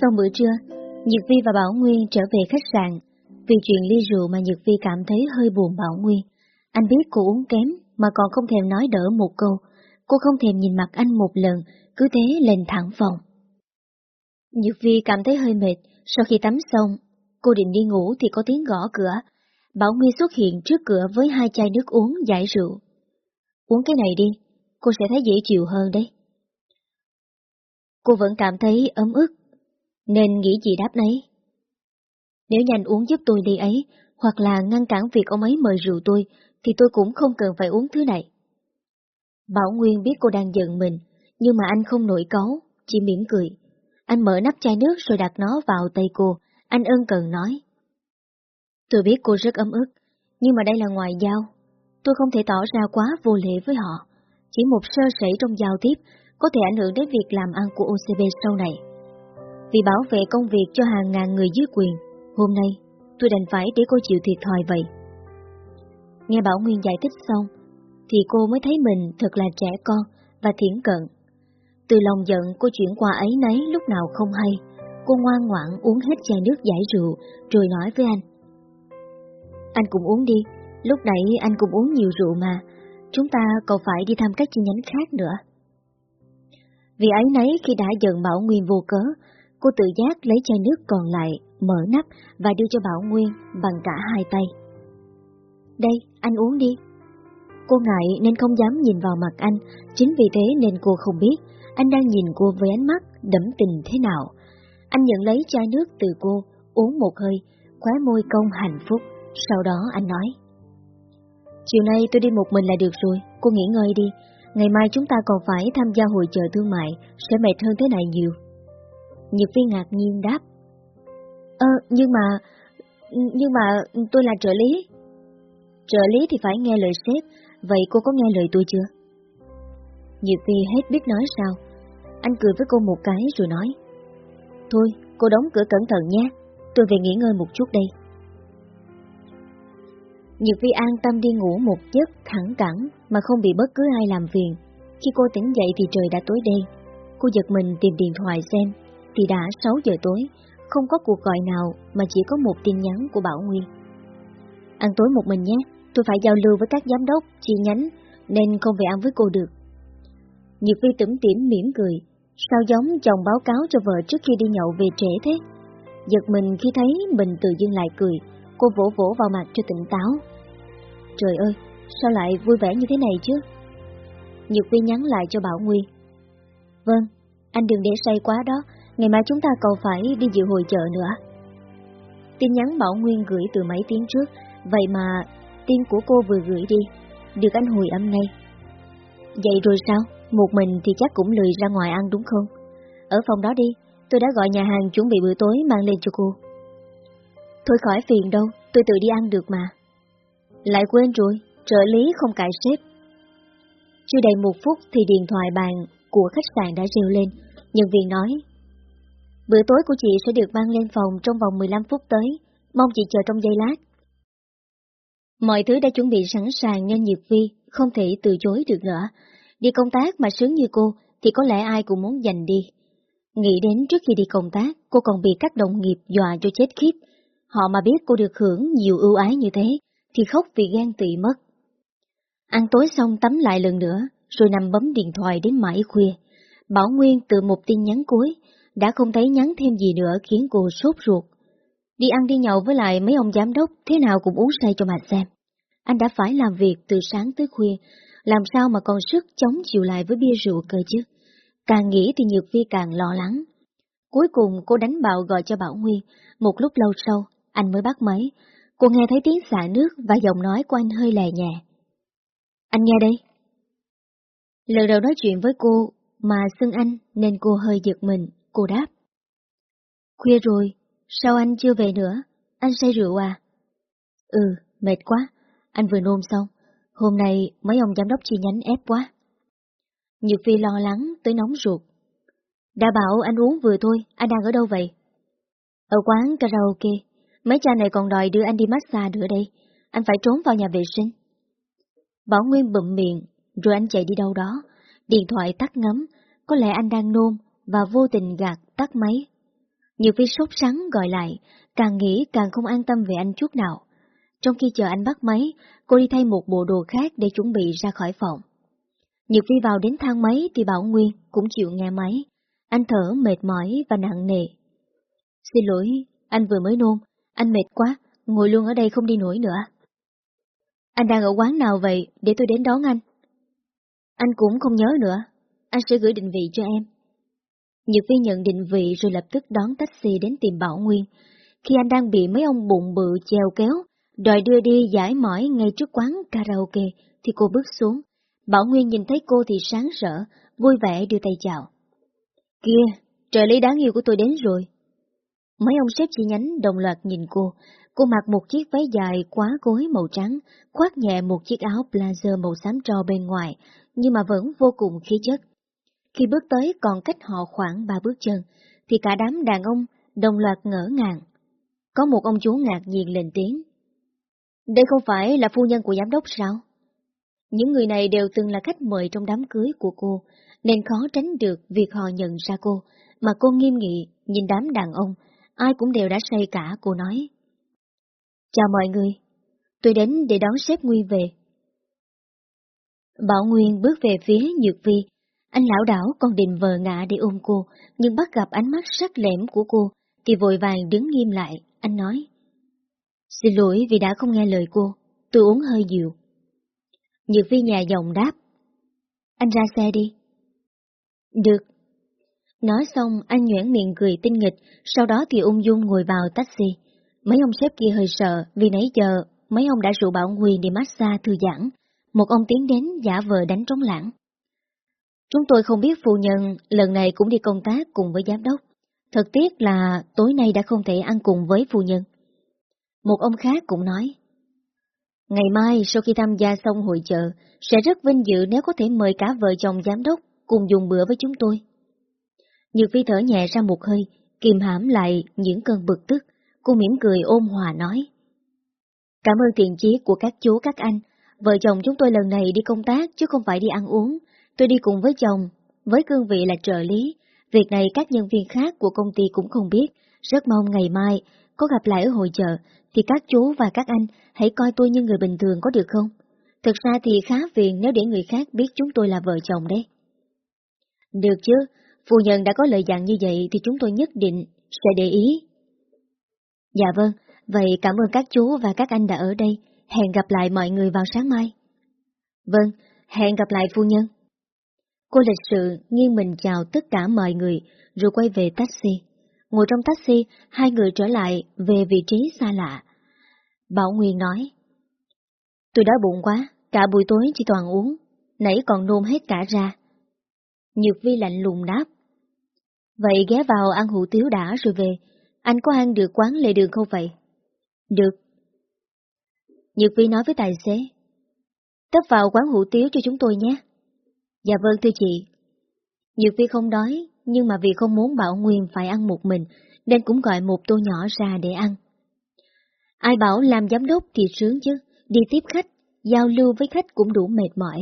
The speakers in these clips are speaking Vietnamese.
Sau bữa trưa, Nhật Vi và Bảo Nguyên trở về khách sạn. Vì chuyện ly rượu mà Nhật Vi cảm thấy hơi buồn Bảo Nguyên. Anh biết cô uống kém mà còn không thèm nói đỡ một câu. Cô không thèm nhìn mặt anh một lần, cứ thế lên thẳng phòng. Nhật Vi cảm thấy hơi mệt, sau khi tắm xong, cô định đi ngủ thì có tiếng gõ cửa. Bảo Nguyên xuất hiện trước cửa với hai chai nước uống giải rượu. Uống cái này đi, cô sẽ thấy dễ chịu hơn đấy. Cô vẫn cảm thấy ấm ức, nên nghĩ gì đáp nấy. Nếu nhanh uống giúp tôi đi ấy, hoặc là ngăn cản việc ông ấy mời rượu tôi, thì tôi cũng không cần phải uống thứ này. Bảo Nguyên biết cô đang giận mình, nhưng mà anh không nổi cáu, chỉ mỉm cười. Anh mở nắp chai nước rồi đặt nó vào tay cô, anh ân cần nói. Tôi biết cô rất ấm ức, nhưng mà đây là ngoại giao. Tôi không thể tỏ ra quá vô lễ với họ. Chỉ một sơ sẩy trong giao tiếp có thể ảnh hưởng đến việc làm ăn của OCB sau này. Vì bảo vệ công việc cho hàng ngàn người dưới quyền, hôm nay tôi đành phải để cô chịu thiệt thòi vậy. Nghe Bảo Nguyên giải thích xong, thì cô mới thấy mình thật là trẻ con và thiển cận. Từ lòng giận cô chuyển qua ấy nấy lúc nào không hay, cô ngoan ngoãn uống hết chai nước giải rượu rồi nói với anh. Anh cũng uống đi, lúc nãy anh cũng uống nhiều rượu mà, chúng ta còn phải đi thăm các chi nhánh khác nữa. Vì ấy nấy khi đã giận Bảo Nguyên vô cớ, cô tự giác lấy chai nước còn lại, mở nắp và đưa cho Bảo Nguyên bằng cả hai tay. Đây, anh uống đi. Cô ngại nên không dám nhìn vào mặt anh, chính vì thế nên cô không biết anh đang nhìn cô với ánh mắt đẫm tình thế nào. Anh nhận lấy chai nước từ cô, uống một hơi, khóe môi công hạnh phúc, sau đó anh nói. Chiều nay tôi đi một mình là được rồi, cô nghỉ ngơi đi, ngày mai chúng ta còn phải tham gia hội chợ thương mại, sẽ mệt hơn thế này nhiều. Nhược Phi ngạc nhiên đáp. Ơ, nhưng mà, nhưng mà tôi là trợ lý. Trợ lý thì phải nghe lời sếp, vậy cô có nghe lời tôi chưa? Nhược Phi hết biết nói sao. Anh cười với cô một cái rồi nói. Thôi, cô đóng cửa cẩn thận nhé, tôi về nghỉ ngơi một chút đây. Nhược Vi an tâm đi ngủ một giấc thẳng cẳng mà không bị bất cứ ai làm phiền. Khi cô tỉnh dậy thì trời đã tối đen. Cô giật mình tìm điện thoại xem, thì đã 6 giờ tối, không có cuộc gọi nào mà chỉ có một tin nhắn của Bảo Nguyên. Ăn tối một mình nhé, tôi phải giao lưu với các giám đốc, chi nhánh, nên không về ăn với cô được. Nhược Vi tủm tỉm mỉm cười, sao giống chồng báo cáo cho vợ trước khi đi nhậu về trễ thế? Giật mình khi thấy mình tự dưng lại cười, cô vỗ vỗ vào mặt cho tỉnh táo. Trời ơi, sao lại vui vẻ như thế này chứ? Nhược Vi nhắn lại cho Bảo Nguyên. Vâng, anh đừng để say quá đó, ngày mai chúng ta còn phải đi dự hội chợ nữa. Tin nhắn Bảo Nguyên gửi từ mấy tiếng trước, vậy mà tin của cô vừa gửi đi, được anh hồi âm ngay. Vậy rồi sao? Một mình thì chắc cũng lười ra ngoài ăn đúng không? Ở phòng đó đi, tôi đã gọi nhà hàng chuẩn bị bữa tối mang lên cho cô. Thôi khỏi phiền đâu, tôi tự đi ăn được mà. Lại quên rồi, trợ lý không cãi sếp. Chưa đầy một phút thì điện thoại bàn của khách sạn đã reo lên, nhân viên nói. Bữa tối của chị sẽ được mang lên phòng trong vòng 15 phút tới, mong chị chờ trong giây lát. Mọi thứ đã chuẩn bị sẵn sàng nên Nhiệt Vi không thể từ chối được nữa. Đi công tác mà sướng như cô thì có lẽ ai cũng muốn giành đi. Nghĩ đến trước khi đi công tác, cô còn bị các đồng nghiệp dọa cho chết khiếp. Họ mà biết cô được hưởng nhiều ưu ái như thế, thì khóc vì gan tị mất. Ăn tối xong tắm lại lần nữa, rồi nằm bấm điện thoại đến mãi khuya. Bảo Nguyên từ một tin nhắn cuối, đã không thấy nhắn thêm gì nữa khiến cô sốt ruột. Đi ăn đi nhậu với lại mấy ông giám đốc, thế nào cũng uống say cho mà xem. Anh đã phải làm việc từ sáng tới khuya, làm sao mà còn sức chống chịu lại với bia rượu cơ chứ? Càng nghĩ thì Nhược Vi càng lo lắng. Cuối cùng cô đánh bạo gọi cho Bảo Nguyên, một lúc lâu sau, anh mới bắt máy. Cô nghe thấy tiếng xả nước và giọng nói của anh hơi lè nhẹ. Anh nghe đây. Lần đầu nói chuyện với cô mà xưng anh nên cô hơi giật mình, cô đáp. Khuya rồi, sao anh chưa về nữa? Anh say rượu à? Ừ, mệt quá, anh vừa nôn xong. Hôm nay mấy ông giám đốc chi nhánh ép quá. Nhược Phi lo lắng tới nóng ruột. Đã bảo anh uống vừa thôi, anh đang ở đâu vậy? Ở quán karaoke, mấy cha này còn đòi đưa anh đi massage nữa đây, anh phải trốn vào nhà vệ sinh. Bảo Nguyên bụm miệng, rồi anh chạy đi đâu đó, điện thoại tắt ngấm, có lẽ anh đang nôn và vô tình gạt tắt máy. Nhiều phi sốt sắng gọi lại, càng nghĩ càng không an tâm về anh chút nào. Trong khi chờ anh bắt máy, cô đi thay một bộ đồ khác để chuẩn bị ra khỏi phòng. Nhược Phi vào đến thang máy thì Bảo Nguyên cũng chịu nghe máy. Anh thở mệt mỏi và nặng nề. Xin lỗi, anh vừa mới nôn, anh mệt quá, ngồi luôn ở đây không đi nổi nữa. Anh đang ở quán nào vậy, để tôi đến đón anh. Anh cũng không nhớ nữa, anh sẽ gửi định vị cho em. Nhược Phi nhận định vị rồi lập tức đón taxi đến tìm Bảo Nguyên. Khi anh đang bị mấy ông bụng bự treo kéo, đòi đưa đi giải mỏi ngay trước quán karaoke, thì cô bước xuống. Bảo Nguyên nhìn thấy cô thì sáng rỡ, vui vẻ đưa tay chào. Kia, trợ lý đáng yêu của tôi đến rồi. Mấy ông sếp chi nhánh đồng loạt nhìn cô, cô mặc một chiếc váy dài quá gối màu trắng, khoác nhẹ một chiếc áo blazer màu xám tro bên ngoài, nhưng mà vẫn vô cùng khí chất. Khi bước tới còn cách họ khoảng ba bước chân, thì cả đám đàn ông đồng loạt ngỡ ngàng. Có một ông chú ngạc nhiên lên tiếng. Đây không phải là phu nhân của giám đốc sao? Những người này đều từng là khách mời trong đám cưới của cô, nên khó tránh được việc họ nhận ra cô, mà cô nghiêm nghị nhìn đám đàn ông, ai cũng đều đã say cả, cô nói. Chào mọi người, tôi đến để đón sếp Nguy về. Bảo Nguyên bước về phía Nhược Vi, anh lão đảo còn định vờ ngã để ôm cô, nhưng bắt gặp ánh mắt sắc lẻm của cô, thì vội vàng đứng nghiêm lại, anh nói. Xin lỗi vì đã không nghe lời cô, tôi uống hơi nhiều. Nhược Vi nhà dòng đáp. Anh ra xe đi. Được. Nói xong, anh nhoảng miệng cười tinh nghịch, sau đó thì ung dung ngồi vào taxi. Mấy ông sếp kia hơi sợ vì nãy giờ mấy ông đã rủ Bảo Nguyên đi massage thư giãn. Một ông tiến đến giả vờ đánh trống lãng. Chúng tôi không biết phu nhân lần này cũng đi công tác cùng với giám đốc. Thật tiếc là tối nay đã không thể ăn cùng với phu nhân. Một ông khác cũng nói. Ngày mai sau khi tham gia xong hội chợ, sẽ rất vinh dự nếu có thể mời cả vợ chồng giám đốc cùng dùng bữa với chúng tôi. Nhược phi thở nhẹ ra một hơi, kìm hãm lại những cơn bực tức, cô mỉm cười ôm hòa nói. Cảm ơn thiện chí của các chú các anh, vợ chồng chúng tôi lần này đi công tác chứ không phải đi ăn uống, tôi đi cùng với chồng, với cương vị là trợ lý, việc này các nhân viên khác của công ty cũng không biết, rất mong ngày mai có gặp lại ở hội chợ thì các chú và các anh hãy coi tôi như người bình thường có được không? Thực ra thì khá phiền nếu để người khác biết chúng tôi là vợ chồng đấy. Được chứ, phu nhân đã có lời dặn như vậy thì chúng tôi nhất định sẽ để ý. Dạ vâng, vậy cảm ơn các chú và các anh đã ở đây. Hẹn gặp lại mọi người vào sáng mai. Vâng, hẹn gặp lại phu nhân. Cô lịch sự nghiêng mình chào tất cả mọi người rồi quay về taxi. Ngồi trong taxi, hai người trở lại về vị trí xa lạ. Bảo Nguyên nói, Tôi đói bụng quá, cả buổi tối chỉ toàn uống, nãy còn nôn hết cả ra. Nhược Vi lạnh lùng đáp. Vậy ghé vào ăn hủ tiếu đã rồi về, anh có ăn được quán lề đường không vậy? Được. Nhược Vi nói với tài xế. Tấp vào quán hủ tiếu cho chúng tôi nhé. Dạ vâng thưa chị. Nhược Vi không đói, nhưng mà vì không muốn Bảo Nguyên phải ăn một mình, nên cũng gọi một tô nhỏ ra để ăn. Ai bảo làm giám đốc thì sướng chứ, đi tiếp khách, giao lưu với khách cũng đủ mệt mỏi.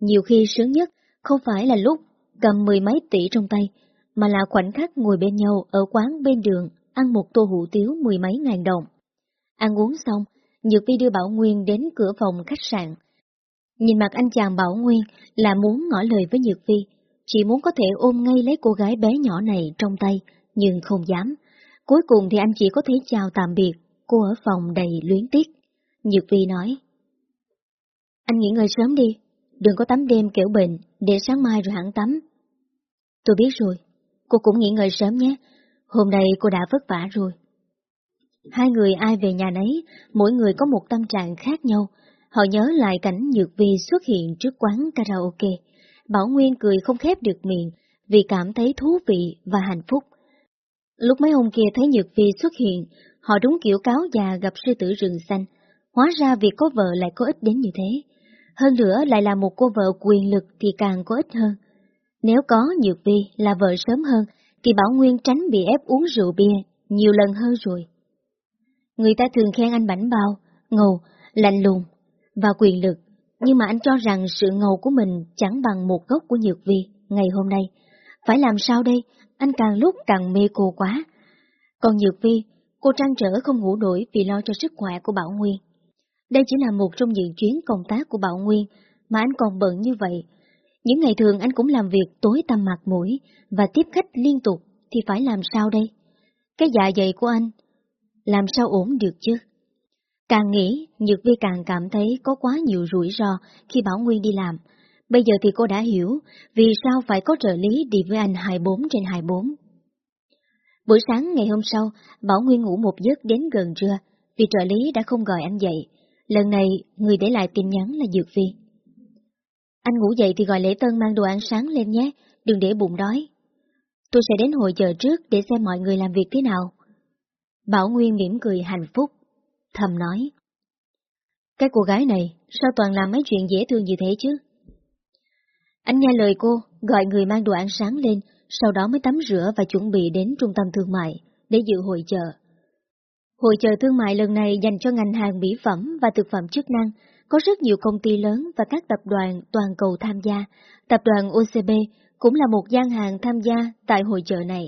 Nhiều khi sướng nhất không phải là lúc cầm mười mấy tỷ trong tay, mà là khoảnh khắc ngồi bên nhau ở quán bên đường, ăn một tô hủ tiếu mười mấy ngàn đồng. Ăn uống xong, Nhược Vi đưa Bảo Nguyên đến cửa phòng khách sạn. Nhìn mặt anh chàng Bảo Nguyên là muốn ngỏ lời với Nhược Vi, chỉ muốn có thể ôm ngay lấy cô gái bé nhỏ này trong tay, nhưng không dám. Cuối cùng thì anh chỉ có thể chào tạm biệt, cô ở phòng đầy luyến tiếc. Nhược Vi nói, Anh nghỉ ngơi sớm đi, đừng có tắm đêm kiểu bệnh, để sáng mai rồi hẳn tắm. Tôi biết rồi, cô cũng nghỉ ngơi sớm nhé, hôm nay cô đã vất vả rồi. Hai người ai về nhà nấy, mỗi người có một tâm trạng khác nhau. Họ nhớ lại cảnh Nhược Vi xuất hiện trước quán karaoke. Bảo Nguyên cười không khép được miệng vì cảm thấy thú vị và hạnh phúc. Lúc mấy ông kia thấy Nhược Vi xuất hiện, họ đúng kiểu cáo già gặp sư tử rừng xanh. Hóa ra việc có vợ lại có ích đến như thế. Hơn nữa lại là một cô vợ quyền lực thì càng có ích hơn. Nếu có Nhược Vi là vợ sớm hơn, thì Bảo Nguyên tránh bị ép uống rượu bia nhiều lần hơn rồi. Người ta thường khen anh bảnh bao, ngầu, lạnh lùng và quyền lực, nhưng mà anh cho rằng sự ngầu của mình chẳng bằng một gốc của Nhược Vi ngày hôm nay. Phải làm sao đây? Anh càng lúc càng mê cô quá. Còn Nhược Vi, cô trăn trở không ngủ nổi vì lo cho sức khỏe của Bảo Nguyên. Đây chỉ là một trong những chuyến công tác của Bảo Nguyên mà anh còn bận như vậy. Những ngày thường anh cũng làm việc tối tăm mặt mũi và tiếp khách liên tục thì phải làm sao đây? Cái dạ dày của anh, làm sao ổn được chứ? Càng nghĩ, Nhược Vi càng cảm thấy có quá nhiều rủi ro khi Bảo Nguyên đi làm. Bây giờ thì cô đã hiểu vì sao phải có trợ lý đi với anh 24 trên 24. Buổi sáng ngày hôm sau, Bảo Nguyên ngủ một giấc đến gần trưa, vì trợ lý đã không gọi anh dậy. Lần này, người để lại tin nhắn là Dược Vi. Anh ngủ dậy thì gọi Lễ Tân mang đồ ăn sáng lên nhé, đừng để bụng đói. Tôi sẽ đến hội chợ trước để xem mọi người làm việc thế nào. Bảo Nguyên mỉm cười hạnh phúc, thầm nói. Cái cô gái này, sao toàn làm mấy chuyện dễ thương như thế chứ? Anh nghe lời cô, gọi người mang đồ ăn sáng lên, sau đó mới tắm rửa và chuẩn bị đến trung tâm thương mại để dự hội chợ. Hội chợ thương mại lần này dành cho ngành hàng mỹ phẩm và thực phẩm chức năng, có rất nhiều công ty lớn và các tập đoàn toàn cầu tham gia. Tập đoàn OCB cũng là một gian hàng tham gia tại hội chợ này.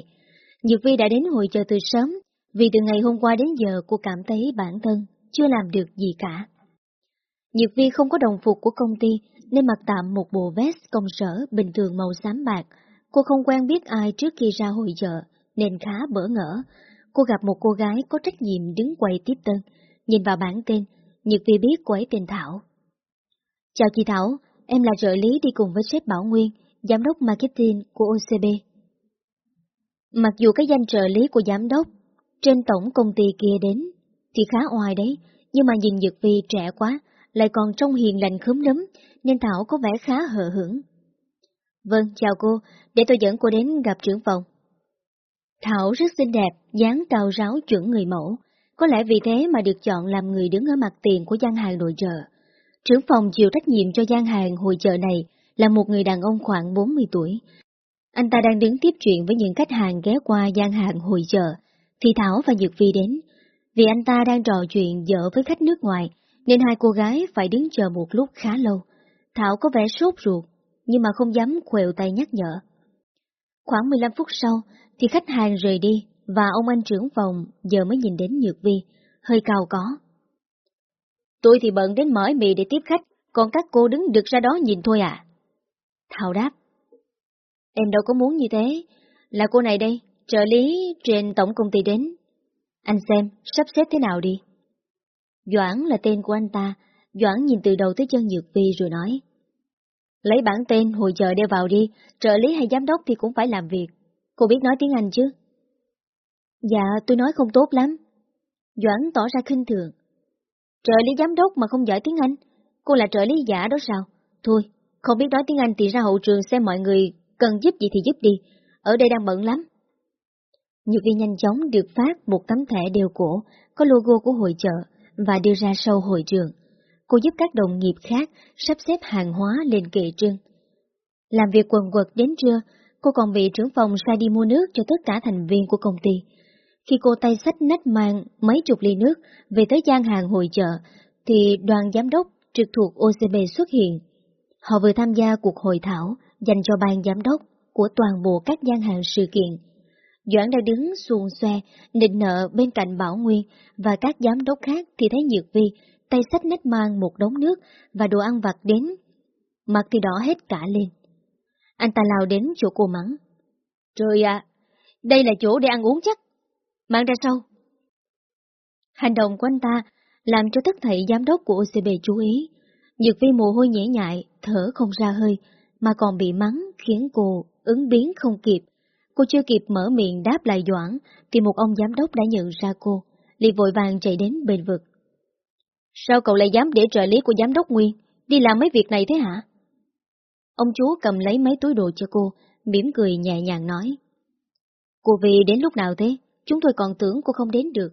Nhược Vi đã đến hội chợ từ sớm, vì từ ngày hôm qua đến giờ cô cảm thấy bản thân chưa làm được gì cả. Nhược Vi không có đồng phục của công ty nên mặc tạm một bộ vest công sở bình thường màu xám bạc. Cô không quen biết ai trước khi ra hội chợ nên khá bỡ ngỡ. Cô gặp một cô gái có trách nhiệm đứng quầy tiếp tân. Nhìn vào bản tên, Nhược Vi biết cô ấy tên Thảo. Chào chị Thảo, em là trợ lý đi cùng với sếp Bảo Nguyên, giám đốc marketing của OCB. Mặc dù cái danh trợ lý của giám đốc trên tổng công ty kia đến, thì khá oai đấy, nhưng mà nhìn Dược Vi trẻ quá, lại còn trông hiền lành khớm nấm, nên Thảo có vẻ khá hờ hững. Vâng, chào cô, để tôi dẫn cô đến gặp trưởng phòng. Thảo rất xinh đẹp, dáng cao ráo chuẩn người mẫu, có lẽ vì thế mà được chọn làm người đứng ở mặt tiền của gian hàng nội trợ. Trưởng phòng chịu trách nhiệm cho gian hàng hội chợ này là một người đàn ông khoảng 40 tuổi. Anh ta đang đứng tiếp chuyện với những khách hàng ghé qua gian hàng hội chợ, thì Thảo và Dược Vi đến. Vì anh ta đang trò chuyện dở với khách nước ngoài, nên hai cô gái phải đứng chờ một lúc khá lâu. Thảo có vẻ sốt ruột, nhưng mà không dám khuều tay nhắc nhở. Khoảng 15 phút sau, thì khách hàng rời đi, và ông anh trưởng phòng giờ mới nhìn đến Nhược Vi, hơi cao có. Tôi thì bận đến mỏi mì để tiếp khách, còn các cô đứng được ra đó nhìn thôi à? Thảo đáp. Em đâu có muốn như thế, là cô này đây, trợ lý trên tổng công ty đến. Anh xem, sắp xếp thế nào đi. Doãn là tên của anh ta, Doãn nhìn từ đầu tới chân Nhược Vi rồi nói. Lấy bản tên hồi chờ đeo vào đi, trợ lý hay giám đốc thì cũng phải làm việc. Cô biết nói tiếng Anh chứ? Dạ, tôi nói không tốt lắm. Doãn tỏ ra khinh thường. Trợ lý giám đốc mà không giỏi tiếng Anh, cô là trợ lý giả đó sao? Thôi, không biết nói tiếng Anh thì ra hậu trường xem mọi người cần giúp gì thì giúp đi, ở đây đang bận lắm. Như Vi nhanh chóng được phát một tấm thẻ đeo cổ có logo của hội chợ và đưa ra sau hội trường. Cô giúp các đồng nghiệp khác sắp xếp hàng hóa lên kệ trưng. Làm việc quần quật đến trưa, cô còn bị trưởng phòng sai đi mua nước cho tất cả thành viên của công ty. Khi cô tay sách nách mang mấy chục ly nước về tới gian hàng hội chợ, thì đoàn giám đốc trực thuộc OCB xuất hiện. Họ vừa tham gia cuộc hội thảo dành cho ban giám đốc của toàn bộ các gian hàng sự kiện. Doãn đang đứng xuồng xoe, nịnh nợ bên cạnh Bảo Nguyên và các giám đốc khác thì thấy Nhược Vi tay sách nách mang một đống nước và đồ ăn vặt đến. Mặt thì đỏ hết cả lên. Anh ta lao đến chỗ cô mắng. Trời ạ, đây là chỗ để ăn uống chắc. Mang ra sau. Hành động của anh ta làm cho tất thảy giám đốc của OCB chú ý. Nhược vi mồ hôi nhễ nhại, thở không ra hơi, mà còn bị mắng khiến cô ứng biến không kịp. Cô chưa kịp mở miệng đáp lại Doãn, thì một ông giám đốc đã nhận ra cô, liền vội vàng chạy đến bên vực. Sao cậu lại dám để trợ lý của giám đốc Nguyên đi làm mấy việc này thế hả? Ông chú cầm lấy mấy túi đồ cho cô, mỉm cười nhẹ nhàng nói. Cô vì đến lúc nào thế? Chúng tôi còn tưởng cô không đến được.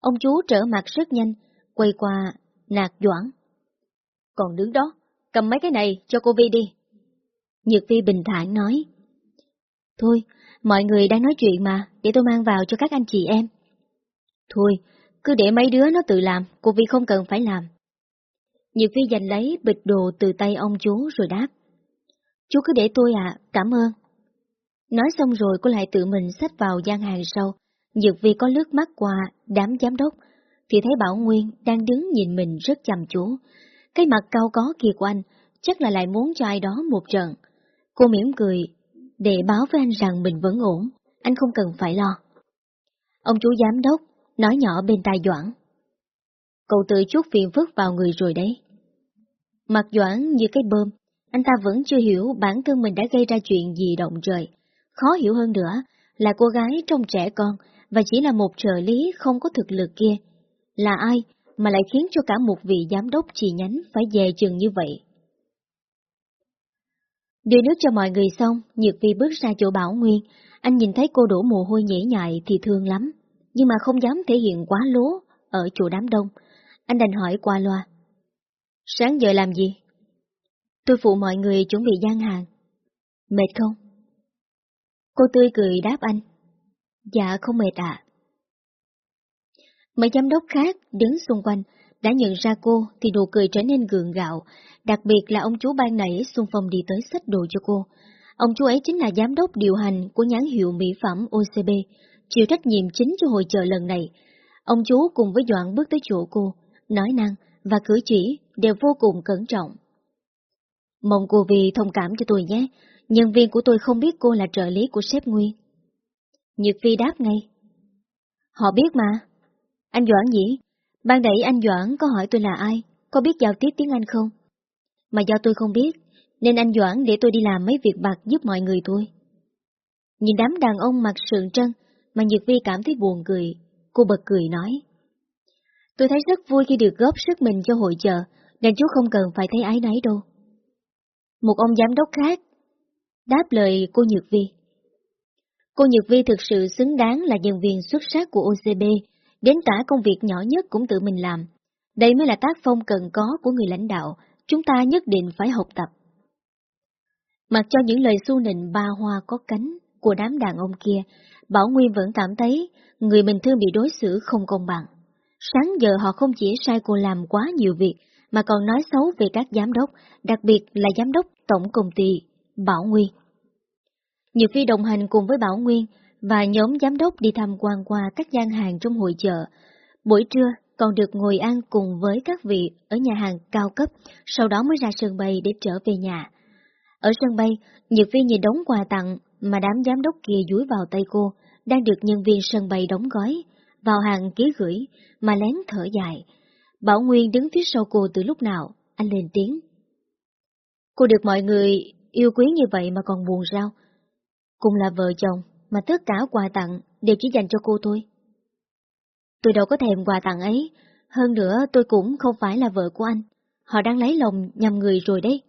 Ông chú trở mặt rất nhanh, quay qua nạt doãn. Còn đứng đó, cầm mấy cái này cho cô Vi đi. Nhược Vi bình thản nói. Thôi, mọi người đang nói chuyện mà, để tôi mang vào cho các anh chị em. Thôi, cứ để mấy đứa nó tự làm, cô Vi không cần phải làm. Nhược Vi giành lấy bịch đồ từ tay ông chú rồi đáp. Chú cứ để tôi à, cảm ơn. Nói xong rồi cô lại tự mình xách vào gian hàng sau, nhược Vi có lướt mắt qua đám giám đốc, thì thấy Bảo Nguyên đang đứng nhìn mình rất chăm chú. Cái mặt cao có kia của anh, chắc là lại muốn cho ai đó một trận. Cô mỉm cười, để báo với anh rằng mình vẫn ổn, anh không cần phải lo. Ông chú giám đốc nói nhỏ bên tai Doãn. Cậu tự chút phiền phức vào người rồi đấy. Mặt Doãn như cái bơm, anh ta vẫn chưa hiểu bản thân mình đã gây ra chuyện gì động trời. Khó hiểu hơn nữa là cô gái trong trẻ con và chỉ là một trợ lý không có thực lực kia. Là ai mà lại khiến cho cả một vị giám đốc chi nhánh phải dè chừng như vậy? Đưa nước cho mọi người xong, Nhược Vi bước ra chỗ Bảo Nguyên. Anh nhìn thấy cô đổ mồ hôi nhễ nhại thì thương lắm, nhưng mà không dám thể hiện quá lố ở chỗ đám đông. Anh đành hỏi qua loa. Sáng giờ làm gì? Tôi phụ mọi người chuẩn bị gian hàng. Mệt không? Cô tươi cười đáp anh. Dạ không mệt ạ. Mấy giám đốc khác đứng xung quanh đã nhận ra cô thì nụ cười trở nên gượng gạo, đặc biệt là ông chú ban nãy xung phong đi tới xách đồ cho cô. Ông chú ấy chính là giám đốc điều hành của nhãn hiệu mỹ phẩm OCB, chịu trách nhiệm chính cho hội chợ lần này. Ông chú cùng với Doãn bước tới chỗ cô, nói năng và cử chỉ đều vô cùng cẩn trọng. Mong cô vì thông cảm cho tôi nhé, nhân viên của tôi không biết cô là trợ lý của sếp Nguyên. Nhược Phi đáp ngay. Họ biết mà. Anh Doãn nhỉ? Ban nãy anh Doãn có hỏi tôi là ai, có biết giao tiếp tiếng Anh không? Mà do tôi không biết, nên anh Doãn để tôi đi làm mấy việc bạc giúp mọi người thôi. Nhìn đám đàn ông mặc sườn trân, mà Nhược Vi cảm thấy buồn cười, cô bật cười nói. Tôi thấy rất vui khi được góp sức mình cho hội chợ, nên chú không cần phải thấy ái náy đâu. Một ông giám đốc khác đáp lời cô Nhược Vi. Cô Nhược Vi thực sự xứng đáng là nhân viên xuất sắc của OCB, đến cả công việc nhỏ nhất cũng tự mình làm. Đây mới là tác phong cần có của người lãnh đạo, chúng ta nhất định phải học tập. Mặc cho những lời su nịnh ba hoa có cánh của đám đàn ông kia, Bảo Nguyên vẫn cảm thấy người mình thương bị đối xử không công bằng. Sáng giờ họ không chỉ sai cô làm quá nhiều việc, mà còn nói xấu về các giám đốc, đặc biệt là giám đốc tổng công ty Bảo Nguyên. Nhiều khi đồng hành cùng với Bảo Nguyên và nhóm giám đốc đi tham quan qua các gian hàng trong hội chợ. Buổi trưa còn được ngồi ăn cùng với các vị ở nhà hàng cao cấp, sau đó mới ra sân bay để trở về nhà. Ở sân bay, Nhược Phi nhìn đống quà tặng mà đám giám đốc kia dúi vào tay cô, đang được nhân viên sân bay đóng gói, vào hàng ký gửi, mà lén thở dài. Bảo Nguyên đứng phía sau cô từ lúc nào, anh lên tiếng. Cô được mọi người yêu quý như vậy mà còn buồn sao? Cùng là vợ chồng, mà tất cả quà tặng đều chỉ dành cho cô thôi. Tôi đâu có thèm quà tặng ấy, hơn nữa tôi cũng không phải là vợ của anh. Họ đang lấy lòng nhầm người rồi đấy.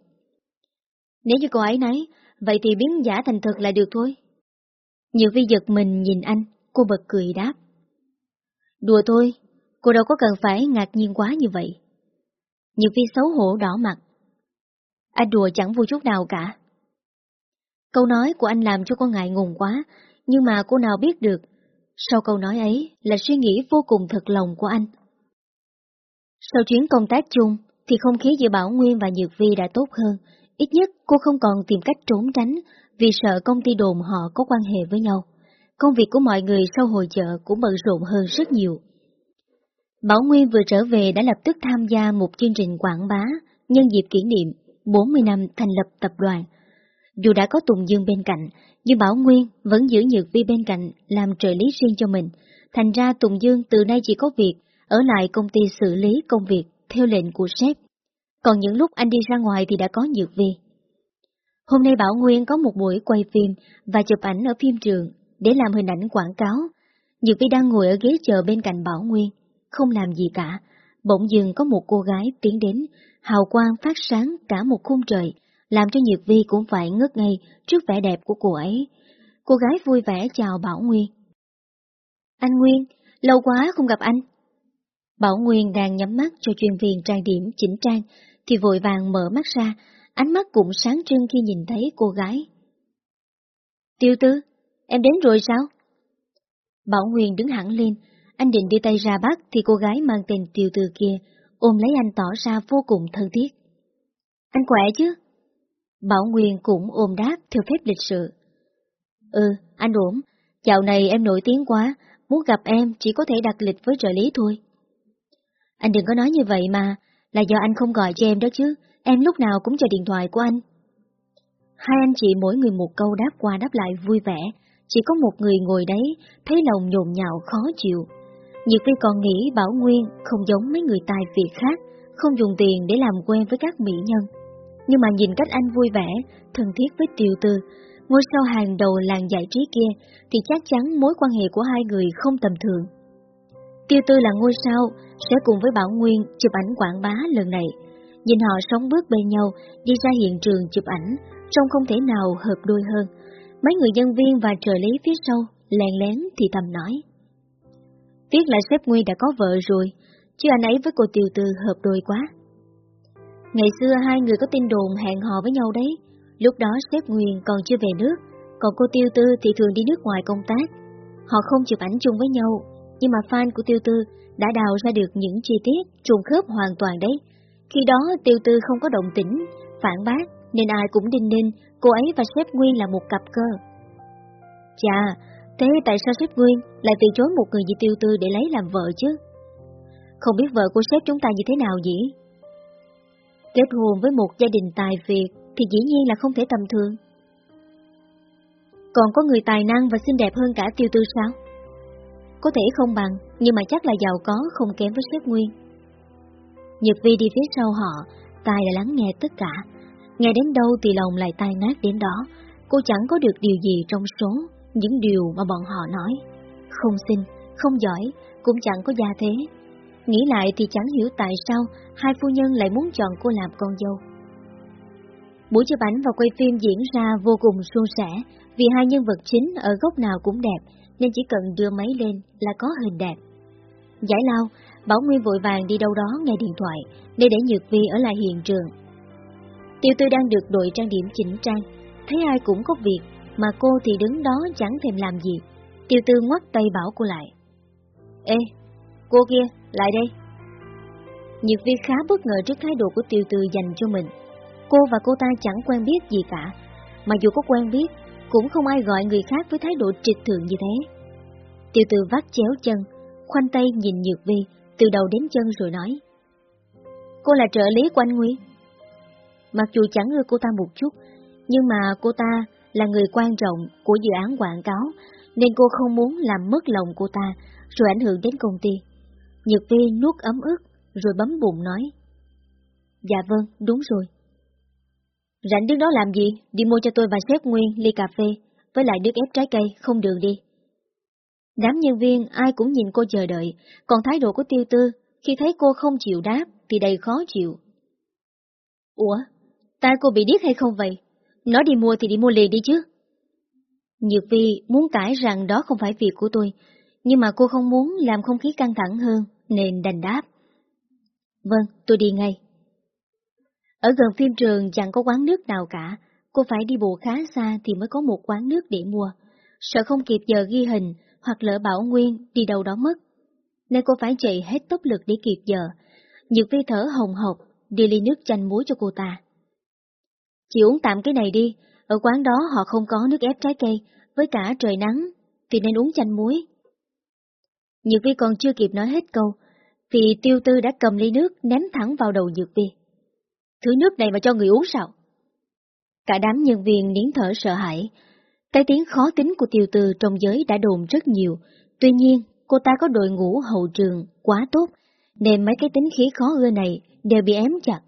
Nếu như cô ấy nấy, vậy thì biến giả thành thật là được thôi. Nhiều vi giật mình nhìn anh, cô bật cười đáp. Đùa thôi, cô đâu có cần phải ngạc nhiên quá như vậy. Nhiều vi xấu hổ đỏ mặt. Anh đùa chẳng vui chút nào cả. Câu nói của anh làm cho con ngại ngùng quá, nhưng mà cô nào biết được, sau câu nói ấy là suy nghĩ vô cùng thật lòng của anh. Sau chuyến công tác chung, thì không khí giữa Bảo Nguyên và Nhược Vi đã tốt hơn, ít nhất cô không còn tìm cách trốn tránh vì sợ công ty đồn họ có quan hệ với nhau. Công việc của mọi người sau hội chợ cũng bận rộn hơn rất nhiều. Bảo Nguyên vừa trở về đã lập tức tham gia một chương trình quảng bá nhân dịp kỷ niệm 40 năm thành lập tập đoàn. Dù đã có Tùng Dương bên cạnh, nhưng Bảo Nguyên vẫn giữ Nhược Vi bên cạnh làm trợ lý riêng cho mình. Thành ra Tùng Dương từ nay chỉ có việc ở lại công ty xử lý công việc theo lệnh của sếp. Còn những lúc anh đi ra ngoài thì đã có Nhược Vi. Hôm nay Bảo Nguyên có một buổi quay phim và chụp ảnh ở phim trường để làm hình ảnh quảng cáo. Nhược Vi đang ngồi ở ghế chờ bên cạnh Bảo Nguyên, không làm gì cả. Bỗng dừng có một cô gái tiến đến, hào quang phát sáng cả một khung trời, làm cho nhiệt Vi cũng phải ngất ngây trước vẻ đẹp của cô ấy. Cô gái vui vẻ chào Bảo Nguyên. Anh Nguyên, lâu quá không gặp anh. Bảo Nguyên đang nhắm mắt cho chuyên viên trang điểm chỉnh trang, thì vội vàng mở mắt ra, ánh mắt cũng sáng trưng khi nhìn thấy cô gái. Tiêu tư, em đến rồi sao? Bảo Nguyên đứng hẳn lên, anh định đưa tay ra bắt thì cô gái mang tên tiêu tư kia ôm lấy anh tỏ ra vô cùng thân thiết. Anh khỏe chứ? Bảo Nguyên cũng ôm đáp theo phép lịch sự. Ừ, anh ổn. Dạo này em nổi tiếng quá, muốn gặp em chỉ có thể đặt lịch với trợ lý thôi. Anh đừng có nói như vậy mà, là do anh không gọi cho em đó chứ, em lúc nào cũng chờ điện thoại của anh. Hai anh chị mỗi người một câu đáp qua đáp lại vui vẻ, chỉ có một người ngồi đấy, thấy lòng nhồn nhạo khó chịu. Nhiệt khi còn nghĩ Bảo Nguyên không giống mấy người tài việc khác, không dùng tiền để làm quen với các mỹ nhân. Nhưng mà nhìn cách anh vui vẻ, thân thiết với Tiêu Tư, ngôi sao hàng đầu làng giải trí kia, thì chắc chắn mối quan hệ của hai người không tầm thường. Tiêu Tư là ngôi sao, sẽ cùng với Bảo Nguyên chụp ảnh quảng bá lần này. Nhìn họ sống bước bên nhau, đi ra hiện trường chụp ảnh, trông không thể nào hợp đôi hơn. Mấy người nhân viên và trợ lý phía sau, lèn lén thì thầm nói. Tiếc là sếp Nguyên đã có vợ rồi, chứ anh ấy với cô Tiêu Tư hợp đôi quá. Ngày xưa hai người có tin đồn hẹn hò với nhau đấy, lúc đó sếp Nguyên còn chưa về nước, còn cô Tiêu Tư thì thường đi nước ngoài công tác. Họ không chụp ảnh chung với nhau, nhưng mà fan của Tiêu Tư đã đào ra được những chi tiết trùng khớp hoàn toàn đấy. Khi đó Tiêu Tư không có động tĩnh, phản bác, nên ai cũng đinh ninh cô ấy và sếp Nguyên là một cặp cơ. Chà, thế tại sao sếp Nguyên lại từ chối một người như Tiêu Tư để lấy làm vợ chứ? Không biết vợ của sếp chúng ta như thế nào vậy? Kết hôn với một gia đình tài Việt thì dĩ nhiên là không thể tầm thường. Còn có người tài năng và xinh đẹp hơn cả Tiêu Tư sao? Có thể không bằng, nhưng mà chắc là giàu có không kém với sếp Nguyên. Nhật Vi đi phía sau họ, tai đã lắng nghe tất cả. Nghe đến đâu thì lòng lại tai nát đến đó. Cô chẳng có được điều gì trong số những điều mà bọn họ nói. Không xinh, không giỏi, cũng chẳng có gia thế. Nghĩ lại thì chẳng hiểu tại sao hai phu nhân lại muốn chọn cô làm con dâu. Buổi chụp ảnh và quay phim diễn ra vô cùng suôn sẻ vì hai nhân vật chính ở góc nào cũng đẹp nên chỉ cần đưa máy lên là có hình đẹp. Giải lao, Bảo Nguyên vội vàng đi đâu đó nghe điện thoại để để Nhược Vi ở lại hiện trường. Tiêu Tư đang được đội trang điểm chỉnh trang, thấy ai cũng có việc mà cô thì đứng đó chẳng thèm làm gì. Tiêu Tư ngoắt tay bảo cô lại. Ê, cô kia, lại đây. Nhược Vi khá bất ngờ trước thái độ của Tiêu từ dành cho mình. Cô và cô ta chẳng quen biết gì cả, mà dù có quen biết cũng không ai gọi người khác với thái độ trịch thượng như thế. Tiêu từ vắt chéo chân, khoanh tay nhìn Nhược Vi, từ đầu đến chân rồi nói. Cô là trợ lý của anh Nguyên. Mặc dù chẳng ưa cô ta một chút, nhưng mà cô ta là người quan trọng của dự án quảng cáo, nên cô không muốn làm mất lòng cô ta, rồi ảnh hưởng đến công ty. Nhược Vi nuốt ấm ức, rồi bấm bụng nói. Dạ vâng, đúng rồi. Rảnh đứng đó làm gì? Đi mua cho tôi và sếp Nguyên ly cà phê, với lại nước ép trái cây, không đường đi. Đám nhân viên ai cũng nhìn cô chờ đợi, còn thái độ của tiêu tư, khi thấy cô không chịu đáp thì đầy khó chịu. Ủa, tai cô bị điếc hay không vậy? Nói đi mua thì đi mua liền đi chứ. Nhược Vi muốn cãi rằng đó không phải việc của tôi, nhưng mà cô không muốn làm không khí căng thẳng hơn, nên đành đáp. Vâng, tôi đi ngay. Ở gần phim trường chẳng có quán nước nào cả, cô phải đi bộ khá xa thì mới có một quán nước để mua. Sợ không kịp giờ ghi hình, hoặc lỡ Bảo Nguyên đi đâu đó mất. Nên cô phải chạy hết tốc lực để kịp giờ. Nhược vi thở hồng hộc, đi ly nước chanh muối cho cô ta. Chị uống tạm cái này đi, ở quán đó họ không có nước ép trái cây, với cả trời nắng, thì nên uống chanh muối. Nhược vi còn chưa kịp nói hết câu, thì tiêu tư đã cầm ly nước ném thẳng vào đầu Nhược vi. Thứ nước này mà cho người uống sao? Cả đám nhân viên nín thở sợ hãi. Cái tiếng khó tính của tiêu tư trong giới đã đồn rất nhiều. Tuy nhiên, cô ta có đội ngũ hậu trường quá tốt, nên mấy cái tính khí khó ưa này đều bị ém chặt.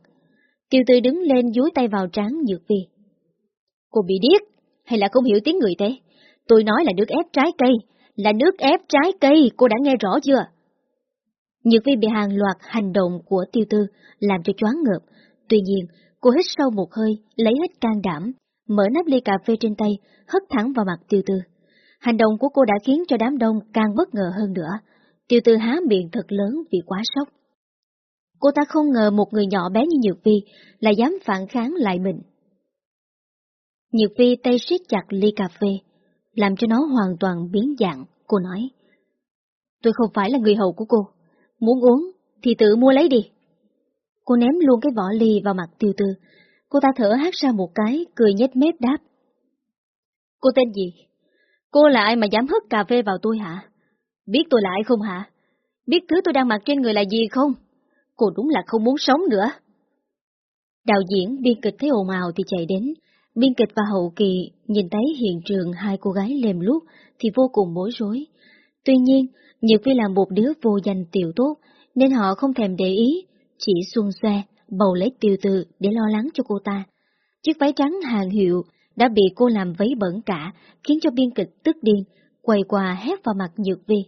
Tiêu tư đứng lên dúi tay vào trán Nhược Vi. Cô bị điếc, hay là không hiểu tiếng người thế? Tôi nói là nước ép trái cây, là nước ép trái cây, cô đã nghe rõ chưa? Nhược Vi bị hàng loạt hành động của tiêu tư làm cho choáng ngợp, Tuy nhiên, cô hít sâu một hơi, lấy hết can đảm, mở nắp ly cà phê trên tay, hất thẳng vào mặt tiêu tư. Hành động của cô đã khiến cho đám đông càng bất ngờ hơn nữa. Tiêu tư há miệng thật lớn vì quá sốc. Cô ta không ngờ một người nhỏ bé như Nhược Vi lại dám phản kháng lại mình. Nhược Vi tay siết chặt ly cà phê, làm cho nó hoàn toàn biến dạng, cô nói. Tôi không phải là người hầu của cô, muốn uống thì tự mua lấy đi. Cô ném luôn cái vỏ ly vào mặt tiêu tư. Cô ta thở hát ra một cái, cười nhếch mép đáp. Cô tên gì? Cô là ai mà dám hất cà phê vào tôi hả? Biết tôi là ai không hả? Biết thứ tôi đang mặc trên người là gì không? Cô đúng là không muốn sống nữa. Đạo diễn biên kịch thấy ồn ào thì chạy đến. Biên kịch và hậu kỳ nhìn thấy hiện trường hai cô gái lềm lút thì vô cùng bối rối. Tuy nhiên, Nhược Vi là một đứa vô danh tiểu tốt nên họ không thèm để ý, chỉ xuân xoe, bầu lấy tiêu từ để lo lắng cho cô ta. Chiếc váy trắng hàng hiệu đã bị cô làm vấy bẩn cả, khiến cho biên kịch tức điên, quay qua hét vào mặt Nhược Vi.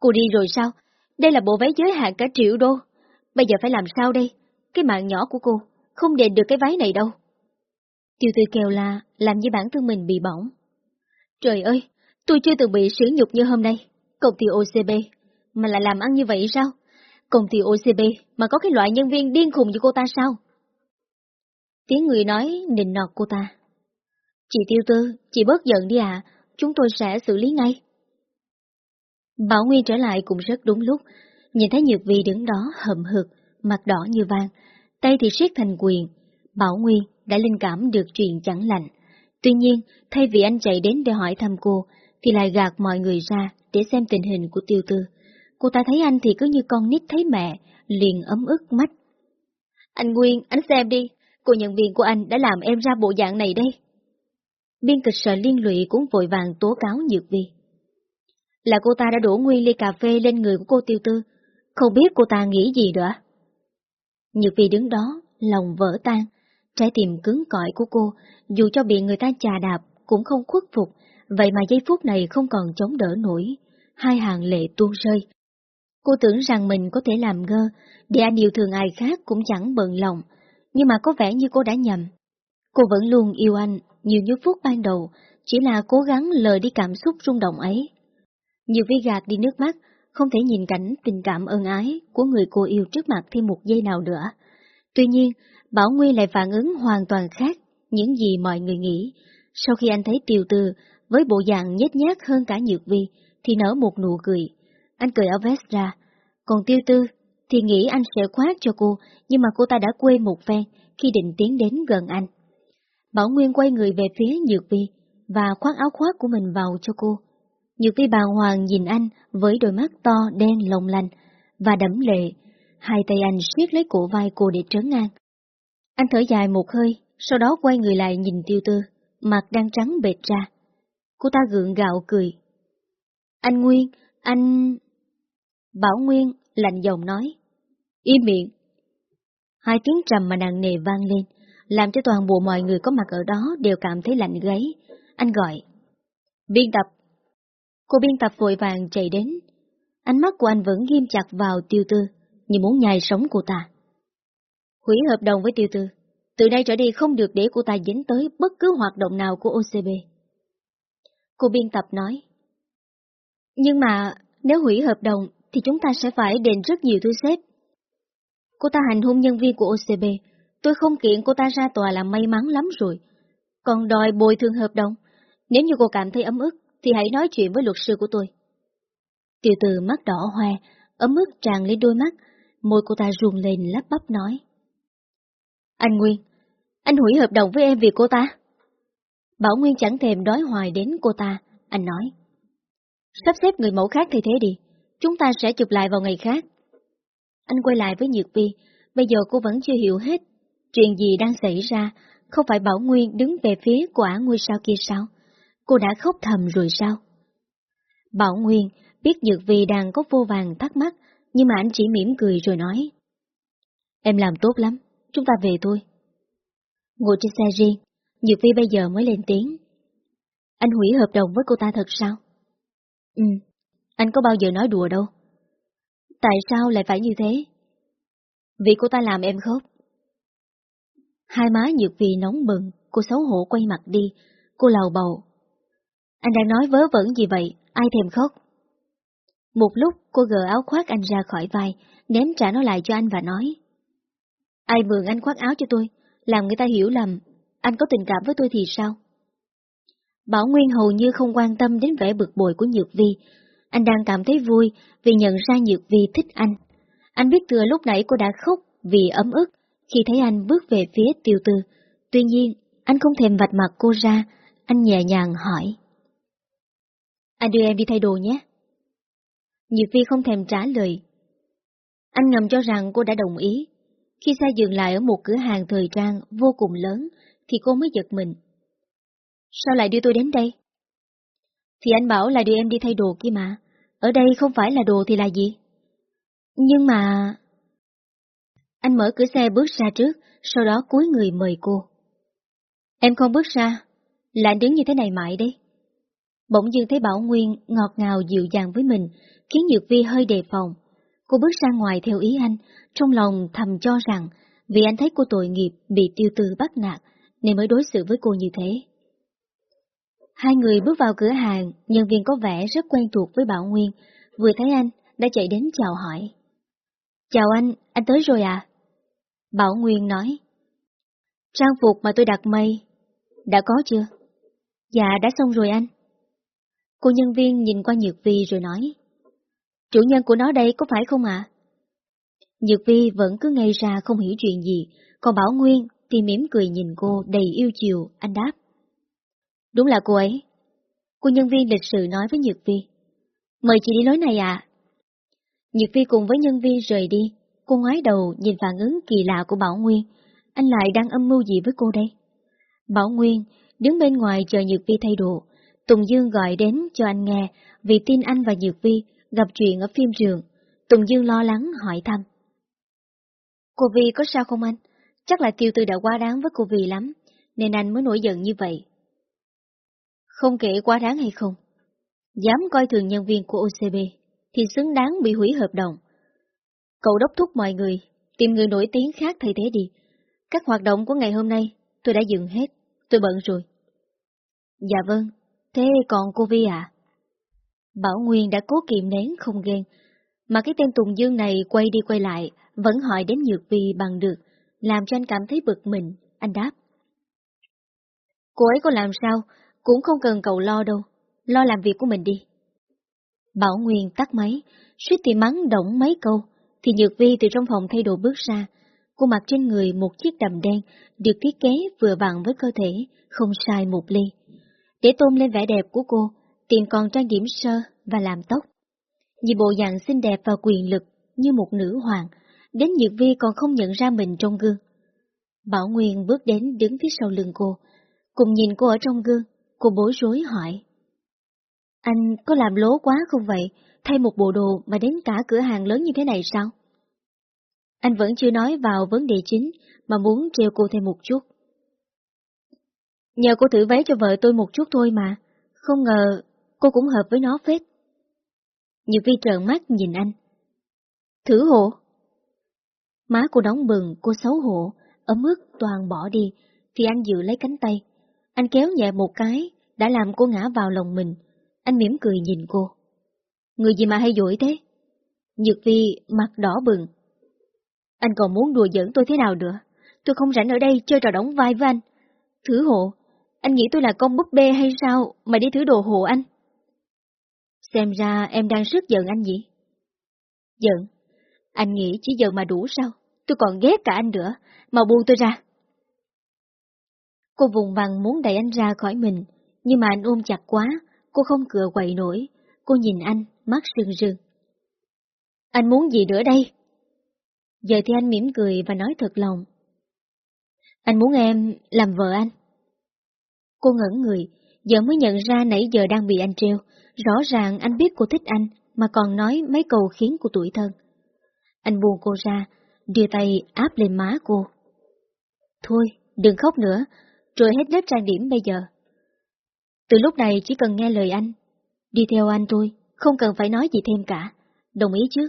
Cô đi rồi sao? Đây là bộ váy giới hạn cả triệu đô. Bây giờ phải làm sao đây? Cái mạng nhỏ của cô, không đền được cái váy này đâu. Tiêu tư kêu là làm như bản thân mình bị bỏng. Trời ơi, tôi chưa từng bị sỉ nhục như hôm nay. Công ty OCB, mà lại làm ăn như vậy sao? Công ty OCB mà có cái loại nhân viên điên khùng như cô ta sao? Tiếng người nói nịnh nọt cô ta. Chị Tiêu Tư, chị bớt giận đi à, chúng tôi sẽ xử lý ngay. Bảo Nguyên trở lại cũng rất đúng lúc, nhìn thấy Nhược Vi đứng đó hậm hực, mặt đỏ như vang, tay thì siết thành quyền. Bảo Nguyên đã linh cảm được chuyện chẳng lành. Tuy nhiên, thay vì anh chạy đến để hỏi thăm cô, thì lại gạt mọi người ra để xem tình hình của tiêu tư. Cô ta thấy anh thì cứ như con nít thấy mẹ, liền ấm ức mắt. Anh Nguyên, anh xem đi, cô nhân viên của anh đã làm em ra bộ dạng này đây. Biên kịch sợ liên lụy cũng vội vàng tố cáo Nhược Vi. Là cô ta đã đổ nguyên ly cà phê lên người của cô tiêu tư, không biết cô ta nghĩ gì nữa. Nhược Vi đứng đó, lòng vỡ tan, trái tim cứng cỏi của cô, dù cho bị người ta chà đạp, cũng không khuất phục, vậy mà giây phút này không còn chống đỡ nổi, hai hàng lệ tuôn rơi. Cô tưởng rằng mình có thể làm ngơ, để anh yêu thương ai khác cũng chẳng bận lòng, nhưng mà có vẻ như cô đã nhầm. Cô vẫn luôn yêu anh, nhiều như phút ban đầu, chỉ là cố gắng lời đi cảm xúc rung động ấy. Nhiều vi gạt đi nước mắt, không thể nhìn cảnh tình cảm ân ái của người cô yêu trước mặt thêm một giây nào nữa. Tuy nhiên, Bảo Nguyên lại phản ứng hoàn toàn khác những gì mọi người nghĩ. Sau khi anh thấy Tiêu Tư với bộ dạng nhếch nhác hơn cả Nhược Vi, thì nở một nụ cười. Anh cười áo vest ra, còn Tiêu Tư thì nghĩ anh sẽ khoát cho cô, nhưng mà cô ta đã quên một phen khi định tiến đến gần anh. Bảo Nguyên quay người về phía Nhược Vi và khoác áo khoác của mình vào cho cô. Nhược Vi bàng hoàng nhìn anh với đôi mắt to đen lồng lành và đẫm lệ, hai tay anh siết lấy cổ vai cô để trấn an. Anh thở dài một hơi, sau đó quay người lại nhìn Tiêu Tư, mặt đang trắng bệt ra. Cô ta gượng gạo cười. Anh Nguyên, anh... Bảo Nguyên lạnh giọng nói. Im miệng. Hai tiếng trầm mà nặng nề vang lên, làm cho toàn bộ mọi người có mặt ở đó đều cảm thấy lạnh gáy. Anh gọi. Biên tập. Cô biên tập vội vàng chạy đến. Ánh mắt của anh vẫn ghim chặt vào tiêu tư, như muốn nhai sống cô ta. Hủy hợp đồng với tiêu tư. Từ nay trở đi không được để cô ta dính tới bất cứ hoạt động nào của OCB. Cô biên tập nói. Nhưng mà nếu hủy hợp đồng thì chúng ta sẽ phải đền rất nhiều thứ xếp. Cô ta hành hung nhân viên của OCB, tôi không kiện cô ta ra tòa là may mắn lắm rồi. Còn đòi bồi thường hợp đồng, nếu như cô cảm thấy ấm ức thì hãy nói chuyện với luật sư của tôi. Tiểu từ mắt đỏ hoe, ấm ức tràn lên đôi mắt, môi cô ta ruồn lên lắp bắp nói. Anh Nguyên, anh hủy hợp đồng với em vì cô ta. Bảo Nguyên chẳng thèm đói hoài đến cô ta, anh nói. Sắp xếp người mẫu khác thì thế đi, chúng ta sẽ chụp lại vào ngày khác. Anh quay lại với Nhược Vi, bây giờ cô vẫn chưa hiểu hết chuyện gì đang xảy ra, không phải Bảo Nguyên đứng về phía của ả ngôi sao kia sao? Cô đã khóc thầm rồi sao? Bảo Nguyên biết Nhược Vi đang có vô vàng thắc mắc, nhưng mà anh chỉ mỉm cười rồi nói. Em làm tốt lắm, chúng ta về thôi. Ngồi trên xe riêng, Nhược Vi bây giờ mới lên tiếng. Anh hủy hợp đồng với cô ta thật sao? Ừ, anh có bao giờ nói đùa đâu. Tại sao lại phải như thế? Vì cô ta làm em khóc. Hai má Nhược Vi nóng bừng, cô xấu hổ quay mặt đi, cô lầu bầu. Anh đang nói vớ vẩn gì vậy, ai thèm khóc? Một lúc cô gỡ áo khoác anh ra khỏi vai, ném trả nó lại cho anh và nói. Ai mượn anh khoác áo cho tôi, làm người ta hiểu lầm, anh có tình cảm với tôi thì sao? Bảo Nguyên hầu như không quan tâm đến vẻ bực bội của Nhược Vi. Anh đang cảm thấy vui vì nhận ra Nhược Vi thích anh. Anh biết thừa lúc nãy cô đã khóc vì ấm ức khi thấy anh bước về phía tiêu tư. Tuy nhiên, anh không thèm vạch mặt cô ra, anh nhẹ nhàng hỏi. Anh đưa em đi thay đồ nhé. Nhược Vi không thèm trả lời. Anh ngầm cho rằng cô đã đồng ý. Khi xe dừng lại ở một cửa hàng thời trang vô cùng lớn, thì cô mới giật mình. Sao lại đưa tôi đến đây? Thì anh bảo là đưa em đi thay đồ kia mà. Ở đây không phải là đồ thì là gì? Nhưng mà... Anh mở cửa xe bước ra trước, sau đó cúi người mời cô. Em không bước ra, lại đứng như thế này mãi đấy. Bỗng dưng thấy Bảo Nguyên ngọt ngào dịu dàng với mình, khiến Nhược Vi hơi đề phòng. Cô bước ra ngoài theo ý anh, trong lòng thầm cho rằng vì anh thấy cô tội nghiệp bị tiêu tư bắt nạt, nên mới đối xử với cô như thế. Hai người bước vào cửa hàng, nhân viên có vẻ rất quen thuộc với Bảo Nguyên, vừa thấy anh, đã chạy đến chào hỏi. Chào anh, anh tới rồi à? Bảo Nguyên nói. Trang phục mà tôi đặt mây, đã có chưa? Dạ, đã xong rồi anh. Cô nhân viên nhìn qua Nhược Vi rồi nói. Chủ nhân của nó đây có phải không ạ? Nhược Vi vẫn cứ ngây ra không hiểu chuyện gì, còn Bảo Nguyên thì mỉm cười nhìn cô đầy yêu chiều, anh đáp. Đúng là cô ấy. Cô nhân viên lịch sự nói với Nhược Vi. Mời chị đi lối này ạ. Nhược Vi cùng với nhân viên rời đi, cô ngoái đầu nhìn phản ứng kỳ lạ của Bảo Nguyên. Anh lại đang âm mưu gì với cô đây? Bảo Nguyên đứng bên ngoài chờ Nhược Vi thay đồ. Tùng Dương gọi đến cho anh nghe vì tin anh và Nhược Vi gặp chuyện ở phim trường. Tùng Dương lo lắng hỏi thăm. Cô Vi có sao không anh? Chắc là tiêu tư đã quá đáng với cô Vi lắm, nên anh mới nổi giận như vậy. Không kể quá đáng hay không, dám coi thường nhân viên của OCB, thì xứng đáng bị hủy hợp đồng. Cậu đốc thúc mọi người, tìm người nổi tiếng khác thay thế đi. Các hoạt động của ngày hôm nay, tôi đã dừng hết, tôi bận rồi. Dạ vâng, thế còn cô Vi à? Bảo Nguyên đã cố kiềm nén không ghen, mà cái tên Tùng Dương này quay đi quay lại, vẫn hỏi đến Nhược Vi bằng được, làm cho anh cảm thấy bực mình, anh đáp. Cô ấy có làm sao, cũng không cần cậu lo đâu, lo làm việc của mình đi. Bảo Nguyên tắt máy, suýt thì mắng động mấy câu, thì Nhược Vi từ trong phòng thay đồ bước ra. Cô mặc trên người một chiếc đầm đen, được thiết kế vừa vặn với cơ thể, không sai một ly. Để tôn lên vẻ đẹp của cô, tìm còn trang điểm sơ và làm tóc. Nhìn bộ dạng xinh đẹp và quyền lực như một nữ hoàng, đến Nhược Vi còn không nhận ra mình trong gương. Bảo Nguyên bước đến đứng phía sau lưng cô, cùng nhìn cô ở trong gương, cô bối rối hỏi. Anh có làm lố quá không vậy, thay một bộ đồ mà đến cả cửa hàng lớn như thế này sao? Anh vẫn chưa nói vào vấn đề chính, mà muốn treo cô thêm một chút. Nhờ cô thử váy cho vợ tôi một chút thôi mà, không ngờ cô cũng hợp với nó phết. nhược Vi trợn mắt nhìn anh. Thử hộ. Má cô đóng bừng, cô xấu hổ, ở mức toàn bỏ đi, thì anh dự lấy cánh tay. Anh kéo nhẹ một cái, đã làm cô ngã vào lòng mình. Anh mỉm cười nhìn cô. Người gì mà hay dỗi thế? Nhược Vi mặt đỏ bừng. Anh còn muốn đùa giỡn tôi thế nào nữa? Tôi không rảnh ở đây chơi trò đóng vai với anh. Thử hộ, anh nghĩ tôi là con búp bê hay sao mà đi thử đồ hộ anh? Xem ra em đang rất giận anh nhỉ Giận? Anh nghĩ chỉ giận mà đủ sao? Tôi còn ghét cả anh nữa, mà buông tôi ra. Cô vùng vằng muốn đẩy anh ra khỏi mình, nhưng mà anh ôm chặt quá, cô không cựa quậy nổi. Cô nhìn anh, mắt rưng rưng. Anh muốn gì nữa đây? Giờ thì anh mỉm cười và nói thật lòng. Anh muốn em làm vợ anh. Cô ngẩn người, giờ mới nhận ra nãy giờ đang bị anh treo. Rõ ràng anh biết cô thích anh, mà còn nói mấy câu khiến cô tuổi thân. Anh buông cô ra, đưa tay áp lên má cô. Thôi, đừng khóc nữa, rồi hết lớp trang điểm bây giờ. Từ lúc này chỉ cần nghe lời anh, đi theo anh thôi, không cần phải nói gì thêm cả, đồng ý chứ?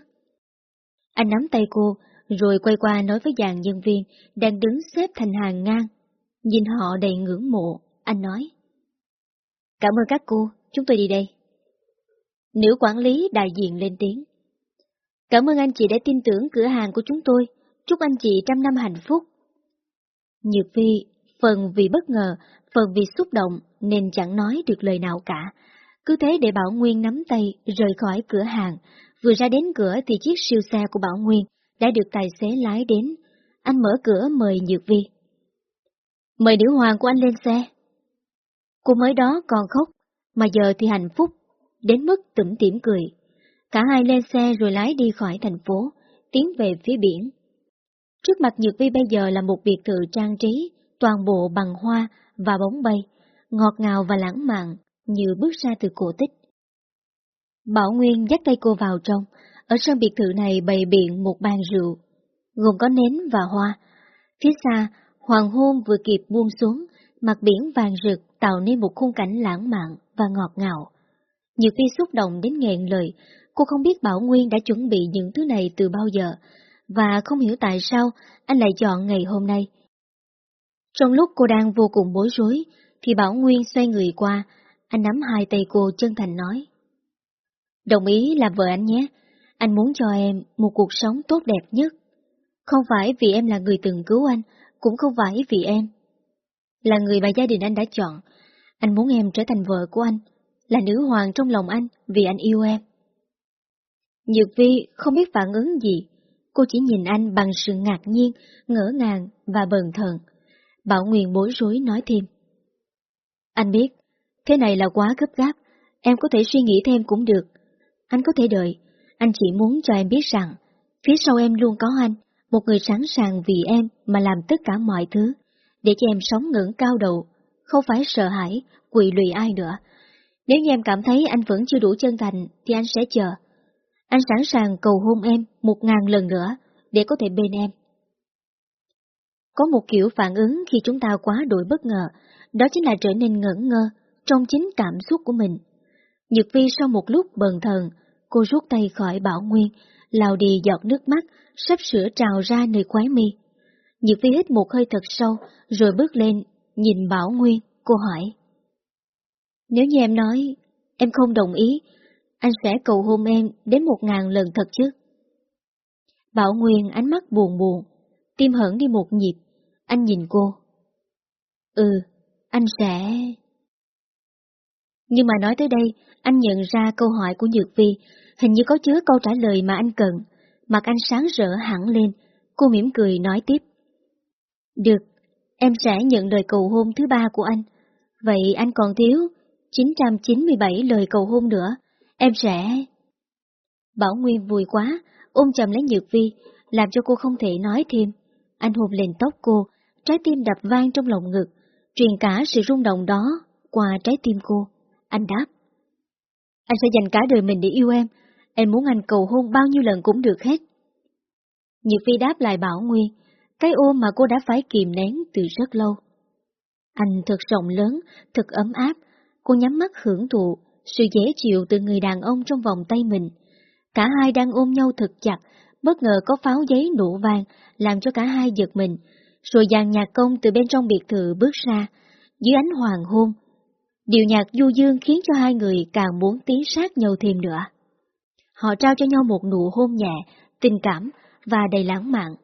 Anh nắm tay cô, rồi quay qua nói với dàn nhân viên đang đứng xếp thành hàng ngang. Nhìn họ đầy ngưỡng mộ, anh nói. Cảm ơn các cô, chúng tôi đi đây. Nữ quản lý đại diện lên tiếng. Cảm ơn anh chị đã tin tưởng cửa hàng của chúng tôi, chúc anh chị trăm năm hạnh phúc. Nhược Vi phần vì bất ngờ, phần vì xúc động nên chẳng nói được lời nào cả. Cứ thế để Bảo Nguyên nắm tay rời khỏi cửa hàng, vừa ra đến cửa thì chiếc siêu xe của Bảo Nguyên đã được tài xế lái đến. Anh mở cửa mời Nhược Vi. Mời nữ hoàng của anh lên xe. Cô mới đó còn khóc, mà giờ thì hạnh phúc, đến mức tủm tỉm cười. Cả hai lên xe rồi lái đi khỏi thành phố, tiến về phía biển. Trước mặt Nhược Vi bây giờ là một biệt thự trang trí, toàn bộ bằng hoa và bóng bay, ngọt ngào và lãng mạn, như bước ra từ cổ tích. Bảo Nguyên dắt tay cô vào trong, ở sân biệt thự này bày biện một bàn rượu, gồm có nến và hoa. Phía xa, hoàng hôn vừa kịp buông xuống, mặt biển vàng rực tạo nên một khung cảnh lãng mạn và ngọt ngào nhiều Vi xúc động đến nghẹn lời, cô không biết Bảo Nguyên đã chuẩn bị những thứ này từ bao giờ, và không hiểu tại sao anh lại chọn ngày hôm nay. Trong lúc cô đang vô cùng bối rối, thì Bảo Nguyên xoay người qua, anh nắm hai tay cô chân thành nói. Đồng ý là vợ anh nhé, anh muốn cho em một cuộc sống tốt đẹp nhất. Không phải vì em là người từng cứu anh, cũng không phải vì em. Là người mà gia đình anh đã chọn, anh muốn em trở thành vợ của anh, là nữ hoàng trong lòng anh vì anh yêu em. Nhược Vi không biết phản ứng gì, cô chỉ nhìn anh bằng sự ngạc nhiên, ngỡ ngàng và bần thần. Bảo Nguyên bối rối nói thêm. Anh biết, thế này là quá gấp gáp, em có thể suy nghĩ thêm cũng được. Anh có thể đợi, anh chỉ muốn cho em biết rằng, phía sau em luôn có anh, một người sẵn sàng vì em mà làm tất cả mọi thứ, để cho em sống ngưỡng cao đầu, không phải sợ hãi, quỵ lụy ai nữa. Nếu như em cảm thấy anh vẫn chưa đủ chân thành, thì anh sẽ chờ. Anh sẵn sàng cầu hôn em một ngàn lần nữa, để có thể bên em. Có một kiểu phản ứng khi chúng ta quá đổi bất ngờ, đó chính là trở nên ngẩn ngơ trong chính cảm xúc của mình. Nhược Vi sau một lúc bần thần, cô rút tay khỏi Bảo Nguyên, lào đi giọt nước mắt, sắp sửa trào ra nơi khoái mi. Nhược Vi hít một hơi thật sâu, rồi bước lên, nhìn Bảo Nguyên, cô hỏi. Nếu như em nói, em không đồng ý, anh sẽ cầu hôn em đến một ngàn lần thật chứ? Bảo Nguyên ánh mắt buồn buồn, tim hẳn đi một nhịp, anh nhìn cô. Ừ, anh sẽ... Nhưng mà nói tới đây, anh nhận ra câu hỏi của Nhược Vi, hình như có chứa câu trả lời mà anh cần. Mặt anh sáng rỡ hẳn lên, cô mỉm cười nói tiếp. Được, em sẽ nhận lời cầu hôn thứ ba của anh. Vậy anh còn thiếu 997 lời cầu hôn nữa, em sẽ... Bảo Nguyên vui quá, ôm chầm lấy Nhược Vi, làm cho cô không thể nói thêm. Anh hôn lên tóc cô, trái tim đập vang trong lòng ngực, truyền cả sự rung động đó qua trái tim cô. Anh đáp. Anh sẽ dành cả đời mình để yêu em, em muốn anh cầu hôn bao nhiêu lần cũng được hết. Nhược Vi đáp lại Bảo Nguyên, cái ôm mà cô đã phải kìm nén từ rất lâu. Anh thật rộng lớn, thật ấm áp, cô nhắm mắt hưởng thụ sự dễ chịu từ người đàn ông trong vòng tay mình. Cả hai đang ôm nhau thật chặt, bất ngờ có pháo giấy nổ vàng làm cho cả hai giật mình, rồi dàn nhạc công từ bên trong biệt thự bước ra, dưới ánh hoàng hôn. Điều nhạc du dương khiến cho hai người càng muốn tiến sát nhau thêm nữa. Họ trao cho nhau một nụ hôn nhẹ, tình cảm và đầy lãng mạn.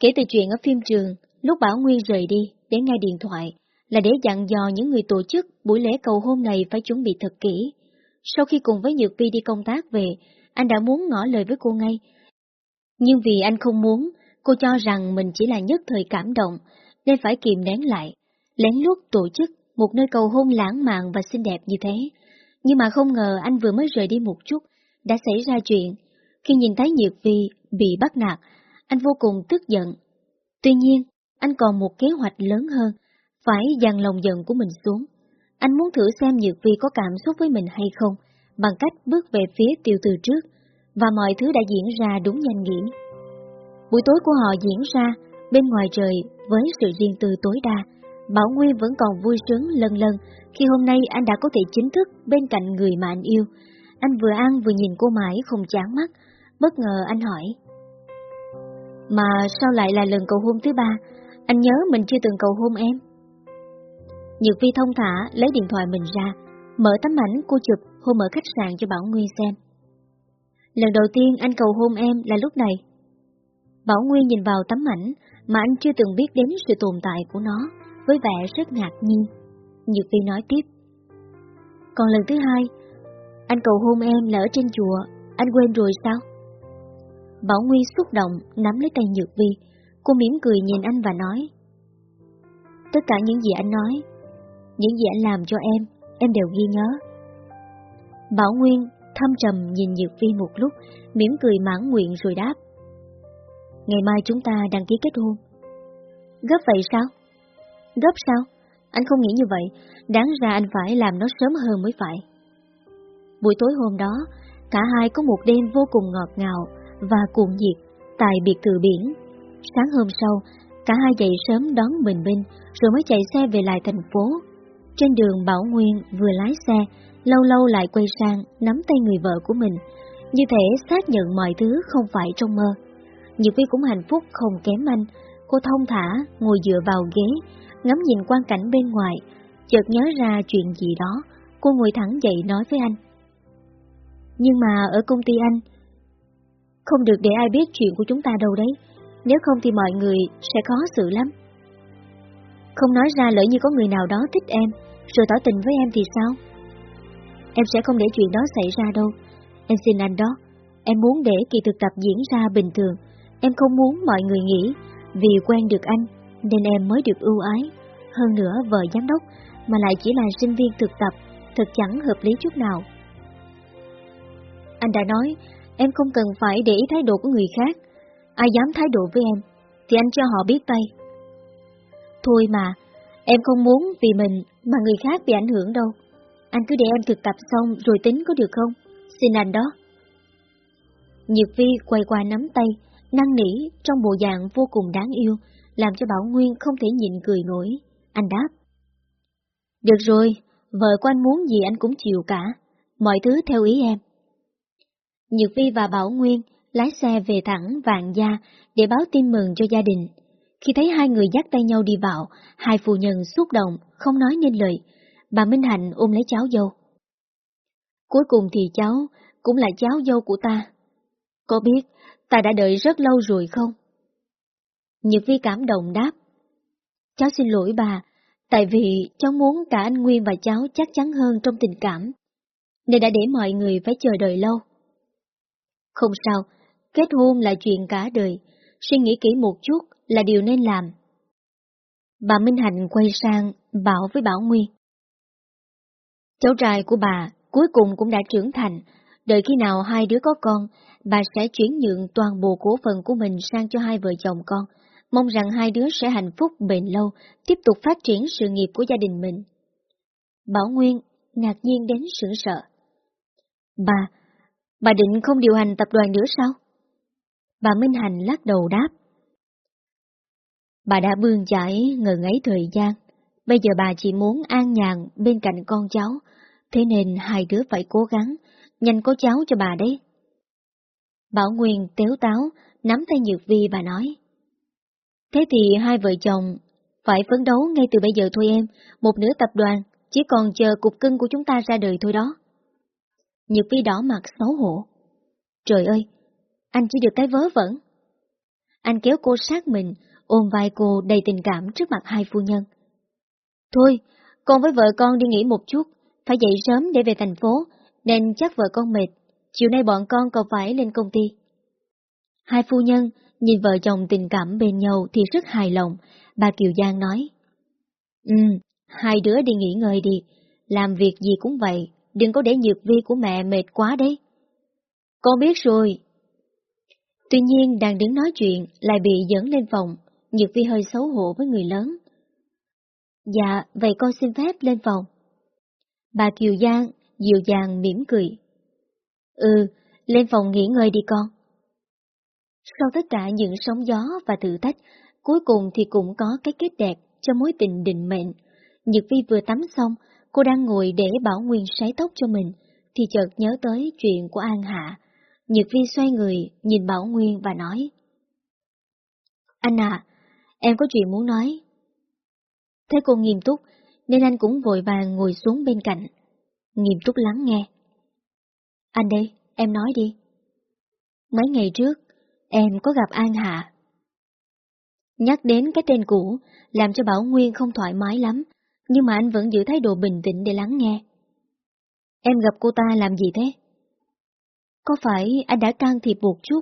Kể từ chuyện ở phim trường, lúc Bảo Nguyên rời đi, để nghe điện thoại, là để dặn dò những người tổ chức buổi lễ cầu hôn này phải chuẩn bị thật kỹ. Sau khi cùng với Nhược Vi đi công tác về, anh đã muốn ngỏ lời với cô ngay. Nhưng vì anh không muốn, cô cho rằng mình chỉ là nhất thời cảm động, nên phải kìm nén lại, lén lút tổ chức một nơi cầu hôn lãng mạn và xinh đẹp như thế. Nhưng mà không ngờ anh vừa mới rời đi một chút, đã xảy ra chuyện. Khi nhìn thấy Nhược Vi bị bắt nạt, anh vô cùng tức giận. Tuy nhiên, anh còn một kế hoạch lớn hơn, phải dằn lòng giận của mình xuống. Anh muốn thử xem Nhược Vi có cảm xúc với mình hay không, bằng cách bước về phía tiêu từ trước, và mọi thứ đã diễn ra đúng nhanh nghĩ. Buổi tối của họ diễn ra bên ngoài trời với sự riêng tư tối đa. Bảo Nguyên vẫn còn vui sướng lần lần khi hôm nay anh đã có thể chính thức bên cạnh người mà anh yêu. Anh vừa ăn vừa nhìn cô mãi không chán mắt, bất ngờ anh hỏi. Mà sao lại là lần cầu hôn thứ ba? Anh nhớ mình chưa từng cầu hôn em. Nhược Vi thông thả lấy điện thoại mình ra, mở tấm ảnh cô chụp hôm ở khách sạn cho Bảo Nguyên xem. Lần đầu tiên anh cầu hôn em là lúc này. Bảo Nguyên nhìn vào tấm ảnh mà anh chưa từng biết đến sự tồn tại của nó, với vẻ rất ngạc nhiên. Nhược Vi nói tiếp. Còn lần thứ hai, anh cầu hôn em là ở trên chùa, anh quên rồi sao? Bảo Nguyên xúc động, nắm lấy tay Nhược Vi, cô mỉm cười nhìn anh và nói. Tất cả những gì anh nói, những gì anh làm cho em, em đều ghi nhớ. Bảo Nguyên thâm trầm nhìn Nhược Vi một lúc, mỉm cười mãn nguyện rồi đáp. Ngày mai chúng ta đăng ký kết hôn. Gấp vậy sao? Gấp sao? Anh không nghĩ như vậy, đáng ra anh phải làm nó sớm hơn mới phải. Buổi tối hôm đó, cả hai có một đêm vô cùng ngọt ngào và cuồng nhiệt tại biệt thự biển. Sáng hôm sau, cả hai dậy sớm đón Bình Minh rồi mới chạy xe về lại thành phố. Trên đường Bảo Nguyên vừa lái xe, lâu lâu lại quay sang nắm tay người vợ của mình, như thể xác nhận mọi thứ không phải trong mơ. Nhược Vi cũng hạnh phúc không kém anh, cô thông thả ngồi dựa vào ghế, ngắm nhìn quang cảnh bên ngoài, chợt nhớ ra chuyện gì đó, cô ngồi thẳng dậy nói với anh. Nhưng mà ở công ty anh, không được để ai biết chuyện của chúng ta đâu đấy, nếu không thì mọi người sẽ khó xử lắm. Không nói ra lỡ như có người nào đó thích em, rồi tỏ tình với em thì sao? Em sẽ không để chuyện đó xảy ra đâu. Em xin anh đó, em muốn để kỳ thực tập diễn ra bình thường. Em không muốn mọi người nghĩ vì quen được anh nên em mới được ưu ái. Hơn nữa vợ giám đốc mà lại chỉ là sinh viên thực tập, thật chẳng hợp lý chút nào. Anh đã nói, em không cần phải để ý thái độ của người khác. Ai dám thái độ với em, thì anh cho họ biết tay. Thôi mà, em không muốn vì mình mà người khác bị ảnh hưởng đâu. Anh cứ để em thực tập xong rồi tính có được không? Xin anh đó. Nhược Vi quay qua nắm tay, năng nỉ trong bộ dạng vô cùng đáng yêu, làm cho Bảo Nguyên không thể nhịn cười nổi. Anh đáp. Được rồi, vợ của anh muốn gì anh cũng chịu cả, mọi thứ theo ý em. Nhược Vi và Bảo Nguyên lái xe về thẳng Vạn Gia để báo tin mừng cho gia đình. Khi thấy hai người dắt tay nhau đi vào, hai phụ nhân xúc động, không nói nên lời. Bà Minh Hạnh ôm lấy cháu dâu. Cuối cùng thì cháu cũng là cháu dâu của ta. Có biết ta đã đợi rất lâu rồi không? Nhược Vi cảm động đáp. Cháu xin lỗi bà, tại vì cháu muốn cả anh Nguyên và cháu chắc chắn hơn trong tình cảm, nên đã để mọi người phải chờ đợi lâu. Không sao, kết hôn là chuyện cả đời, suy nghĩ kỹ một chút là điều nên làm. Bà Minh Hạnh quay sang, bảo với Bảo Nguyên. Cháu trai của bà cuối cùng cũng đã trưởng thành, đợi khi nào hai đứa có con, bà sẽ chuyển nhượng toàn bộ cổ phần của mình sang cho hai vợ chồng con, mong rằng hai đứa sẽ hạnh phúc bền lâu, tiếp tục phát triển sự nghiệp của gia đình mình. Bảo Nguyên ngạc nhiên đến sửng sợ. Bà, bà định không điều hành tập đoàn nữa sao? Bà Minh Hành lắc đầu đáp. Bà đã bươn chải ngần ấy thời gian, bây giờ bà chỉ muốn an nhàn bên cạnh con cháu, thế nên hai đứa phải cố gắng, nhanh có cháu cho bà đấy. Bảo Nguyên téo táo, nắm tay Nhược Vi và nói. Thế thì hai vợ chồng phải phấn đấu ngay từ bây giờ thôi em, một nửa tập đoàn, chỉ còn chờ cục cưng của chúng ta ra đời thôi đó. Nhược Vi đỏ mặt xấu hổ. Trời ơi, anh chỉ được cái vớ vẩn. Anh kéo cô sát mình, ôm vai cô đầy tình cảm trước mặt hai phu nhân. Thôi, con với vợ con đi nghỉ một chút, phải dậy sớm để về thành phố, nên chắc vợ con mệt, chiều nay bọn con còn phải lên công ty. Hai phu nhân nhìn vợ chồng tình cảm bên nhau thì rất hài lòng, bà Kiều Giang nói. Ừ, hai đứa đi nghỉ ngơi đi, làm việc gì cũng vậy, đừng có để nhược vi của mẹ mệt quá đấy. Con biết rồi. Tuy nhiên đang đứng nói chuyện lại bị dẫn lên phòng, nhược vi hơi xấu hổ với người lớn. Dạ, vậy con xin phép lên phòng. Bà Kiều Giang dịu dàng mỉm cười. Ừ, lên phòng nghỉ ngơi đi con. Sau tất cả những sóng gió và thử thách, cuối cùng thì cũng có cái kết đẹp cho mối tình định mệnh. Nhật Vi vừa tắm xong, cô đang ngồi để Bảo Nguyên sái tóc cho mình, thì chợt nhớ tới chuyện của An Hạ. Nhật Vi xoay người, nhìn Bảo Nguyên và nói. Anh à, em có chuyện muốn nói. Thấy cô nghiêm túc, nên anh cũng vội vàng ngồi xuống bên cạnh, nghiêm túc lắng nghe. Anh đây, em nói đi. Mấy ngày trước, em có gặp An Hạ. Nhắc đến cái tên cũ, làm cho Bảo Nguyên không thoải mái lắm, nhưng mà anh vẫn giữ thái độ bình tĩnh để lắng nghe. Em gặp cô ta làm gì thế? Có phải anh đã can thiệp một chút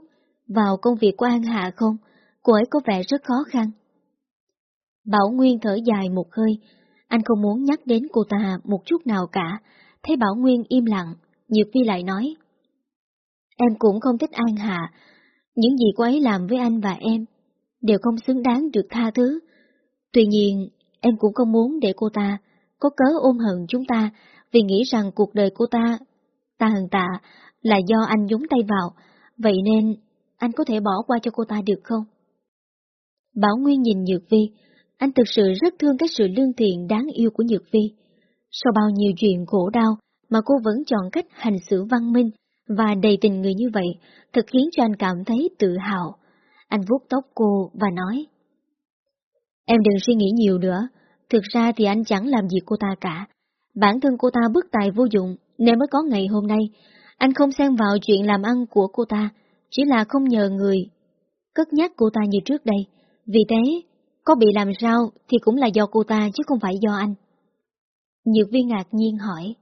vào công việc của An Hạ không? Cô ấy có vẻ rất khó khăn. Bảo Nguyên thở dài một hơi, anh không muốn nhắc đến cô ta một chút nào cả. Thấy Bảo Nguyên im lặng, Nhược Vi lại nói. Em cũng không thích An Hạ. Những gì cô ấy làm với anh và em đều không xứng đáng được tha thứ. Tuy nhiên, em cũng không muốn để cô ta có cớ ôm hận chúng ta vì nghĩ rằng cuộc đời cô ta, ta hận tạ, là do anh nhúng tay vào. Vậy nên, anh có thể bỏ qua cho cô ta được không? Bảo Nguyên nhìn Nhược Vi, anh thực sự rất thương cái sự lương thiện đáng yêu của Nhược Vi. Sau bao nhiêu chuyện khổ đau mà cô vẫn chọn cách hành xử văn minh và đầy tình người như vậy, thật khiến cho anh cảm thấy tự hào. Anh vuốt tóc cô và nói, Em đừng suy nghĩ nhiều nữa, thực ra thì anh chẳng làm gì cô ta cả. Bản thân cô ta bức tài vô dụng nên mới có ngày hôm nay. Anh không xen vào chuyện làm ăn của cô ta, chỉ là không nhờ người cất nhắc cô ta như trước đây. Vì thế, có bị làm sao thì cũng là do cô ta chứ không phải do anh. Nhược viên ngạc nhiên hỏi.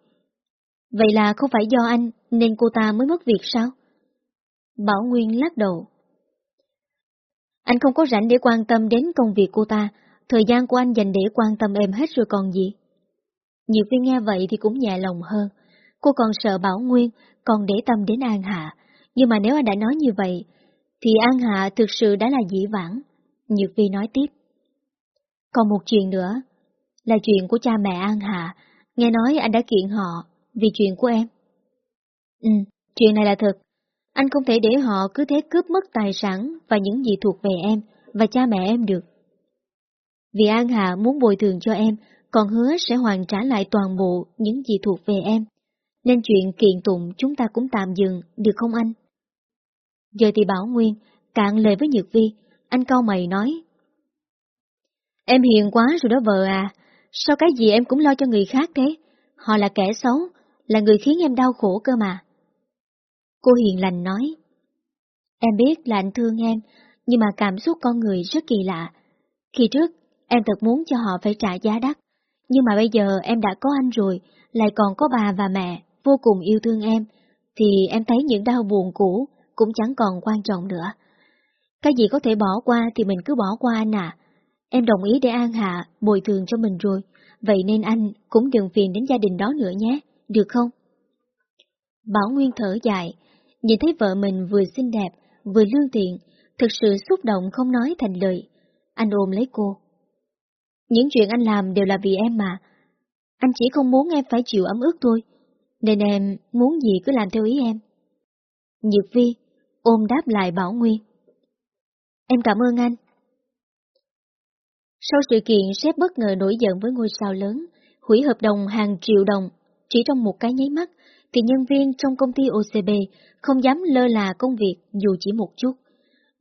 Vậy là không phải do anh nên cô ta mới mất việc sao? Bảo Nguyên lắc đầu. Anh không có rảnh để quan tâm đến công việc cô ta, thời gian của anh dành để quan tâm em hết rồi còn gì. Nhược viên nghe vậy thì cũng nhẹ lòng hơn. Cô còn sợ Bảo Nguyên, còn để tâm đến An Hạ. Nhưng mà nếu anh đã nói như vậy, thì An Hạ thực sự đã là dĩ vãng. Nhược Vi nói tiếp. Còn một chuyện nữa, là chuyện của cha mẹ An Hạ. Nghe nói anh đã kiện họ vì chuyện của em. Ừ, chuyện này là thật. Anh không thể để họ cứ thế cướp mất tài sản và những gì thuộc về em và cha mẹ em được. Vì An Hạ muốn bồi thường cho em, còn hứa sẽ hoàn trả lại toàn bộ những gì thuộc về em. Nên chuyện kiện tụng chúng ta cũng tạm dừng, được không anh? Giờ thì Bảo Nguyên, cạn lời với Nhược Vi, anh cau mày nói. Em hiền quá rồi đó vợ à, sao cái gì em cũng lo cho người khác thế? Họ là kẻ xấu, là người khiến em đau khổ cơ mà. Cô hiền lành nói. Em biết là anh thương em, nhưng mà cảm xúc con người rất kỳ lạ. Khi trước, em thật muốn cho họ phải trả giá đắt, nhưng mà bây giờ em đã có anh rồi, lại còn có bà và mẹ vô cùng yêu thương em, thì em thấy những đau buồn cũ cũng chẳng còn quan trọng nữa. Cái gì có thể bỏ qua thì mình cứ bỏ qua anh à. Em đồng ý để An Hạ bồi thường cho mình rồi, vậy nên anh cũng đừng phiền đến gia đình đó nữa nhé, được không? Bảo Nguyên thở dài, nhìn thấy vợ mình vừa xinh đẹp, vừa lương thiện, thực sự xúc động không nói thành lời. Anh ôm lấy cô. Những chuyện anh làm đều là vì em mà. Anh chỉ không muốn em phải chịu ấm ức thôi, nên em muốn gì cứ làm theo ý em. Nhược Vi ôm đáp lại Bảo Nguyên. Em cảm ơn anh. Sau sự kiện, sếp bất ngờ nổi giận với ngôi sao lớn, hủy hợp đồng hàng triệu đồng, chỉ trong một cái nháy mắt, thì nhân viên trong công ty OCB không dám lơ là công việc dù chỉ một chút.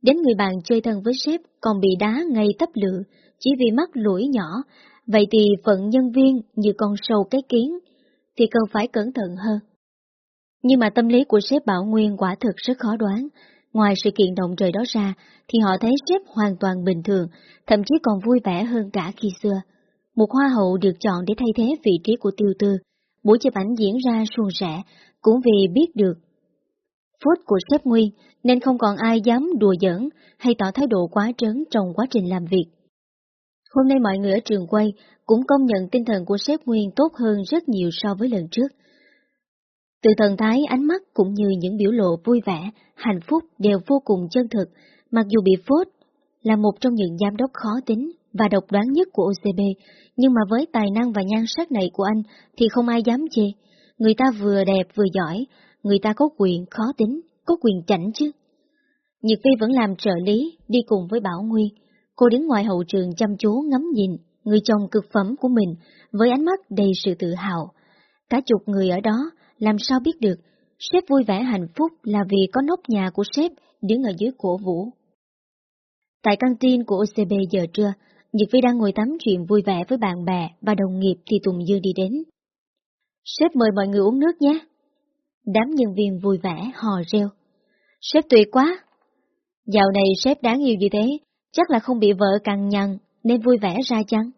Đến người bạn chơi thân với sếp còn bị đá ngay tấp lự, chỉ vì mắc lỗi nhỏ, vậy thì phận nhân viên như con sâu cái kiến, thì cần phải cẩn thận hơn. Nhưng mà tâm lý của sếp Bảo Nguyên quả thực rất khó đoán, Ngoài sự kiện động trời đó ra, thì họ thấy sếp hoàn toàn bình thường, thậm chí còn vui vẻ hơn cả khi xưa. Một hoa hậu được chọn để thay thế vị trí của tiêu tư. Buổi chụp ảnh diễn ra suôn sẻ, cũng vì biết được phốt của sếp Nguyên, nên không còn ai dám đùa giỡn hay tỏ thái độ quá trớn trong quá trình làm việc. Hôm nay mọi người ở trường quay cũng công nhận tinh thần của sếp Nguyên tốt hơn rất nhiều so với lần trước. Từ thần thái, ánh mắt cũng như những biểu lộ vui vẻ, hạnh phúc đều vô cùng chân thực, mặc dù bị phốt là một trong những giám đốc khó tính và độc đoán nhất của OCB, nhưng mà với tài năng và nhan sắc này của anh thì không ai dám chê. Người ta vừa đẹp vừa giỏi, người ta có quyền khó tính, có quyền chảnh chứ. Nhược Phi vẫn làm trợ lý, đi cùng với Bảo Nguyên. Cô đứng ngoài hậu trường chăm chú ngắm nhìn người chồng cực phẩm của mình với ánh mắt đầy sự tự hào. Cả chục người ở đó làm sao biết được, sếp vui vẻ hạnh phúc là vì có nóc nhà của sếp đứng ở dưới cổ vũ. Tại căng tin của OCB giờ trưa, Nhật Vi đang ngồi tắm chuyện vui vẻ với bạn bè và đồng nghiệp thì Tùng Dương đi đến. Sếp mời mọi người uống nước nhé. Đám nhân viên vui vẻ hò reo. Sếp tuyệt quá! Dạo này sếp đáng yêu như thế, chắc là không bị vợ cằn nhằn nên vui vẻ ra chăng?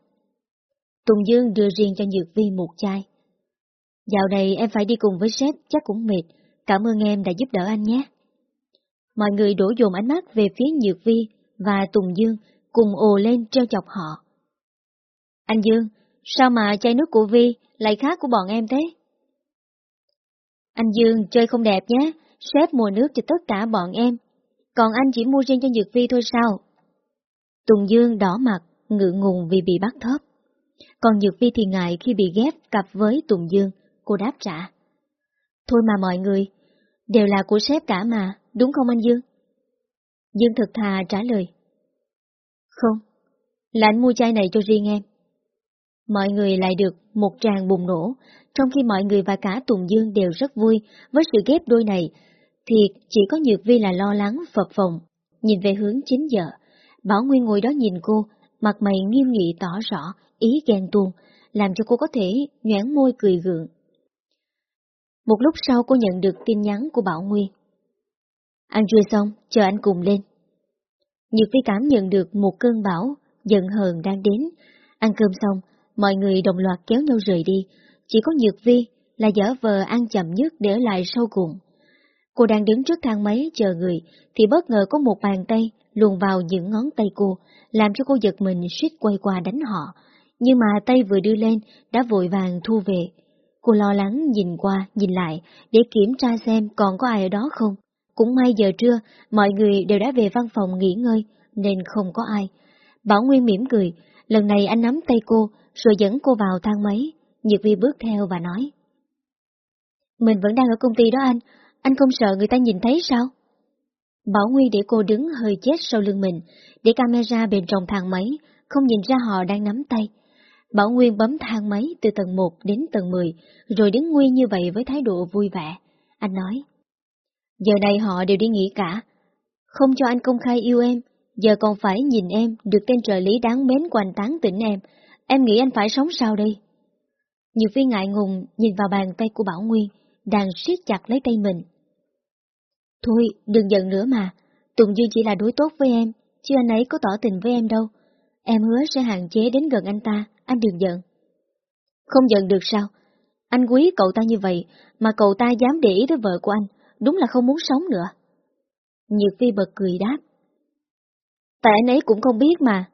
Tùng Dương đưa riêng cho Nhược Vi một chai. Dạo này em phải đi cùng với sếp, chắc cũng mệt. Cảm ơn em đã giúp đỡ anh nhé. Mọi người đổ dồn ánh mắt về phía Nhược Vi và Tùng Dương cùng ồ lên treo chọc họ. Anh Dương, sao mà chai nước của Vi lại khác của bọn em thế? Anh Dương chơi không đẹp nhé, sếp mua nước cho tất cả bọn em. Còn anh chỉ mua riêng cho Nhược Vi thôi sao? Tùng Dương đỏ mặt, ngượng ngùng vì bị bắt thớp. Còn Nhược Vi thì ngại khi bị ghép cặp với Tùng Dương, cô đáp trả. Thôi mà mọi người, đều là của sếp cả mà, đúng không anh Dương? Dương thực thà trả lời. Không, là anh mua chai này cho riêng em. Mọi người lại được một tràng bùng nổ, trong khi mọi người và cả Tùng Dương đều rất vui với sự ghép đôi này, thì chỉ có Nhược Vi là lo lắng, phập phồng, nhìn về hướng chính giờ. Bảo Nguyên ngồi đó nhìn cô, mặt mày nghiêm nghị tỏ rõ, ý ghen tuông, làm cho cô có thể nhoảng môi cười gượng. Một lúc sau cô nhận được tin nhắn của Bảo Nguyên. Ăn trưa xong, chờ anh cùng lên. Nhược Vi cảm nhận được một cơn bão, giận hờn đang đến. Ăn cơm xong, mọi người đồng loạt kéo nhau rời đi. Chỉ có Nhược Vi là dở vờ ăn chậm nhất để lại sau cùng. Cô đang đứng trước thang máy chờ người, thì bất ngờ có một bàn tay luồn vào những ngón tay cô, làm cho cô giật mình suýt quay qua đánh họ. Nhưng mà tay vừa đưa lên, đã vội vàng thu về. Cô lo lắng nhìn qua, nhìn lại, để kiểm tra xem còn có ai ở đó không. Cũng may giờ trưa, mọi người đều đã về văn phòng nghỉ ngơi, nên không có ai. Bảo Nguyên mỉm cười, lần này anh nắm tay cô, rồi dẫn cô vào thang máy. Nhược Vi bước theo và nói. Mình vẫn đang ở công ty đó anh, anh không sợ người ta nhìn thấy sao? Bảo Nguyên để cô đứng hơi chết sau lưng mình, để camera bên trong thang máy, không nhìn ra họ đang nắm tay. Bảo Nguyên bấm thang máy từ tầng 1 đến tầng 10, rồi đứng nguyên như vậy với thái độ vui vẻ. Anh nói, giờ này họ đều đi nghỉ cả. Không cho anh công khai yêu em, giờ còn phải nhìn em được tên trợ lý đáng mến của anh tán tỉnh em. Em nghĩ anh phải sống sao đây? Nhiều phi ngại ngùng nhìn vào bàn tay của Bảo Nguyên, đang siết chặt lấy tay mình. Thôi, đừng giận nữa mà, Tùng Dương chỉ là đối tốt với em, chứ anh ấy có tỏ tình với em đâu. Em hứa sẽ hạn chế đến gần anh ta, anh đừng giận. Không giận được sao? Anh quý cậu ta như vậy, mà cậu ta dám để ý tới vợ của anh, đúng là không muốn sống nữa. Nhược phi bật cười đáp. Tại anh ấy cũng không biết mà.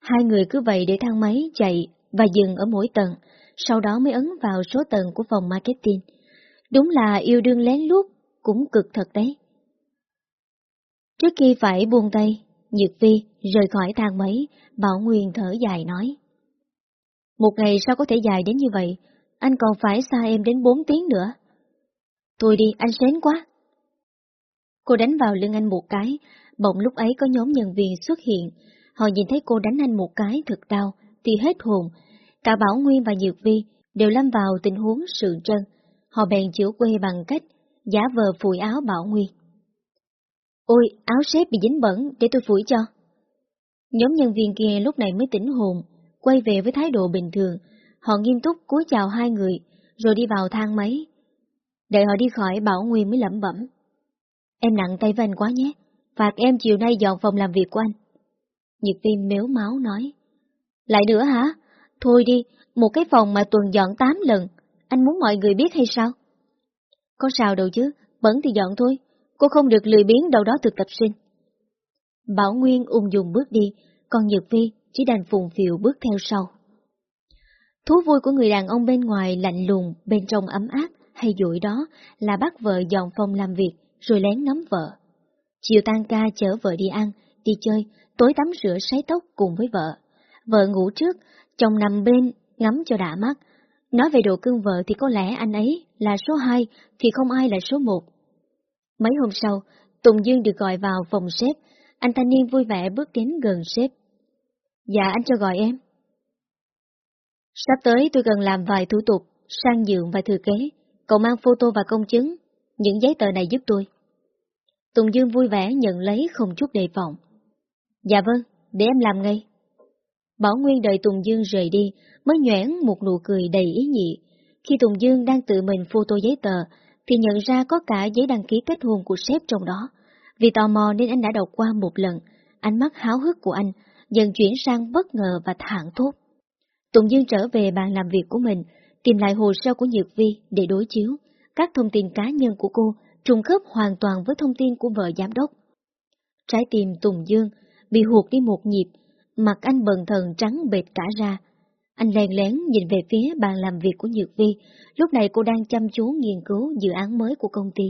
Hai người cứ vậy để thang máy chạy và dừng ở mỗi tầng, sau đó mới ấn vào số tầng của phòng marketing. Đúng là yêu đương lén lút, cũng cực thật đấy. Trước khi phải buông tay, Nhược phi rời khỏi thang máy, Bảo Nguyên thở dài nói. Một ngày sao có thể dài đến như vậy, anh còn phải xa em đến 4 tiếng nữa. tôi đi, anh sến quá. Cô đánh vào lưng anh một cái, bỗng lúc ấy có nhóm nhân viên xuất hiện, họ nhìn thấy cô đánh anh một cái thật đau, thì hết hồn. Cả Bảo Nguyên và Nhược Vi đều lâm vào tình huống sự trân. Họ bèn chữa quê bằng cách giả vờ phủi áo Bảo Nguyên. Ôi, áo sếp bị dính bẩn, để tôi phủi cho. Nhóm nhân viên kia lúc này mới tỉnh hồn, quay về với thái độ bình thường. Họ nghiêm túc cúi chào hai người, rồi đi vào thang máy. Đợi họ đi khỏi Bảo Nguyên mới lẩm bẩm. Em nặng tay với anh quá nhé, phạt em chiều nay dọn phòng làm việc của anh. nhiệt Viêm mếu máu nói. Lại nữa hả? Thôi đi, một cái phòng mà tuần dọn tám lần, anh muốn mọi người biết hay sao? Có sao đâu chứ, bẩn thì dọn thôi, cô không được lười biến đâu đó thực tập sinh. Bảo Nguyên ung dung bước đi, còn Nhật Vi chỉ đành phùng phiệu bước theo sau. Thú vui của người đàn ông bên ngoài lạnh lùng, bên trong ấm áp hay dỗi đó là bắt vợ dọn phòng làm việc rồi lén ngắm vợ. Chiều tan ca chở vợ đi ăn, đi chơi, tối tắm rửa sấy tóc cùng với vợ. Vợ ngủ trước, chồng nằm bên, ngắm cho đã mắt. Nói về độ cưng vợ thì có lẽ anh ấy là số 2 thì không ai là số 1. Mấy hôm sau, Tùng Dương được gọi vào phòng sếp, anh thanh niên vui vẻ bước đến gần sếp. Dạ anh cho gọi em. Sắp tới tôi cần làm vài thủ tục, sang nhượng và thừa kế, cậu mang photo và công chứng, những giấy tờ này giúp tôi. Tùng Dương vui vẻ nhận lấy không chút đề phòng. Dạ vâng, để em làm ngay. Bảo Nguyên đợi Tùng Dương rời đi, mới nhoảng một nụ cười đầy ý nhị. Khi Tùng Dương đang tự mình photo giấy tờ, thì nhận ra có cả giấy đăng ký kết hôn của sếp trong đó. Vì tò mò nên anh đã đọc qua một lần, ánh mắt háo hức của anh dần chuyển sang bất ngờ và thản thốt. Tùng Dương trở về bàn làm việc của mình, tìm lại hồ sơ của Nhược Vi để đối chiếu. Các thông tin cá nhân của cô trùng khớp hoàn toàn với thông tin của vợ giám đốc. Trái tim Tùng Dương bị hụt đi một nhịp, mặt anh bần thần trắng bệt cả ra. Anh lén lén nhìn về phía bàn làm việc của Nhược Vi, lúc này cô đang chăm chú nghiên cứu dự án mới của công ty.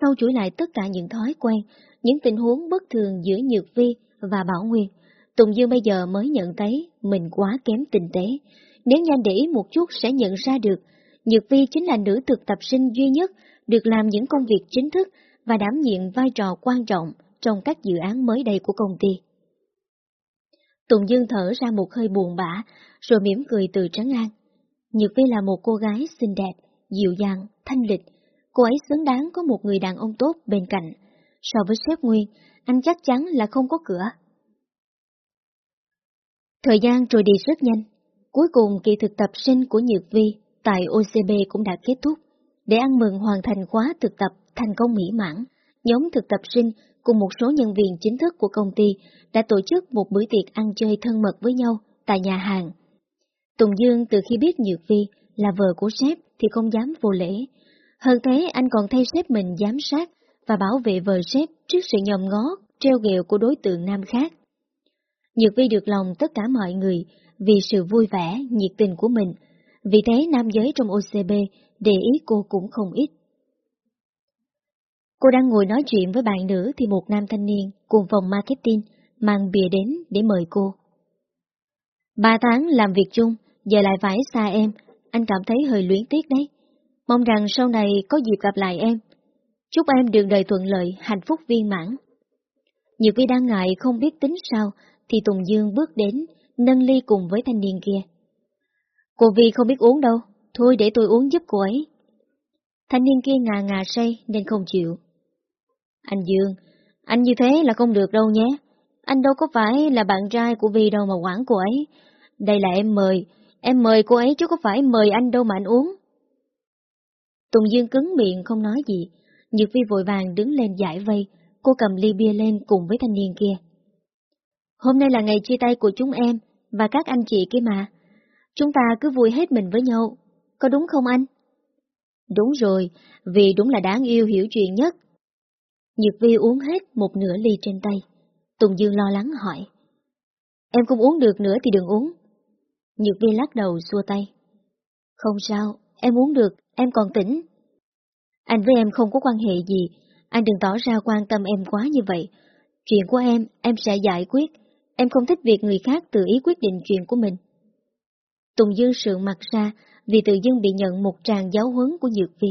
Sau chuỗi lại tất cả những thói quen, những tình huống bất thường giữa Nhược Vi và Bảo Nguyên, Tùng Dương bây giờ mới nhận thấy mình quá kém tinh tế. Nếu nhanh để ý một chút sẽ nhận ra được, Nhược Vi chính là nữ thực tập sinh duy nhất được làm những công việc chính thức và đảm nhiệm vai trò quan trọng trong các dự án mới đây của công ty. Tùng Dương thở ra một hơi buồn bã, rồi mỉm cười từ trắng an. Nhược Vi là một cô gái xinh đẹp, dịu dàng, thanh lịch. Cô ấy xứng đáng có một người đàn ông tốt bên cạnh. So với sếp Nguyên, anh chắc chắn là không có cửa. Thời gian trôi đi rất nhanh. Cuối cùng kỳ thực tập sinh của Nhược Vi tại OCB cũng đã kết thúc. Để ăn mừng hoàn thành khóa thực tập thành công mỹ mãn, nhóm thực tập sinh cùng một số nhân viên chính thức của công ty đã tổ chức một bữa tiệc ăn chơi thân mật với nhau tại nhà hàng. Tùng Dương từ khi biết Nhược Vi là vợ của sếp thì không dám vô lễ. Hơn thế anh còn thay sếp mình giám sát và bảo vệ vợ sếp trước sự nhòm ngó, treo ghẹo của đối tượng nam khác. Nhược Vi được lòng tất cả mọi người vì sự vui vẻ, nhiệt tình của mình. Vì thế nam giới trong OCB để ý cô cũng không ít. Cô đang ngồi nói chuyện với bạn nữ thì một nam thanh niên cùng phòng marketing mang bìa đến để mời cô. Ba tháng làm việc chung, giờ lại phải xa em, anh cảm thấy hơi luyến tiếc đấy. Mong rằng sau này có dịp gặp lại em. Chúc em đường đời thuận lợi, hạnh phúc viên mãn. Nhiều vi đang ngại không biết tính sao, thì Tùng Dương bước đến, nâng ly cùng với thanh niên kia. Cô Vi không biết uống đâu, thôi để tôi uống giúp cô ấy. Thanh niên kia ngà ngà say nên không chịu. Anh Dương, anh như thế là không được đâu nhé. Anh đâu có phải là bạn trai của Vi đâu mà quản cô ấy. Đây là em mời, em mời cô ấy chứ có phải mời anh đâu mà anh uống. Tùng Dương cứng miệng không nói gì, Nhược Vi vội vàng đứng lên giải vây, cô cầm ly bia lên cùng với thanh niên kia. Hôm nay là ngày chia tay của chúng em và các anh chị kia mà. Chúng ta cứ vui hết mình với nhau, có đúng không anh? Đúng rồi, vì đúng là đáng yêu hiểu chuyện nhất. Nhược Vi uống hết một nửa ly trên tay. Tùng Dương lo lắng hỏi. Em không uống được nữa thì đừng uống. Nhược Vi lắc đầu xua tay. Không sao, em uống được, em còn tỉnh. Anh với em không có quan hệ gì, anh đừng tỏ ra quan tâm em quá như vậy. Chuyện của em, em sẽ giải quyết. Em không thích việc người khác tự ý quyết định chuyện của mình. Tùng Dương sượng mặt ra vì tự dưng bị nhận một tràng giáo huấn của Dược Vi.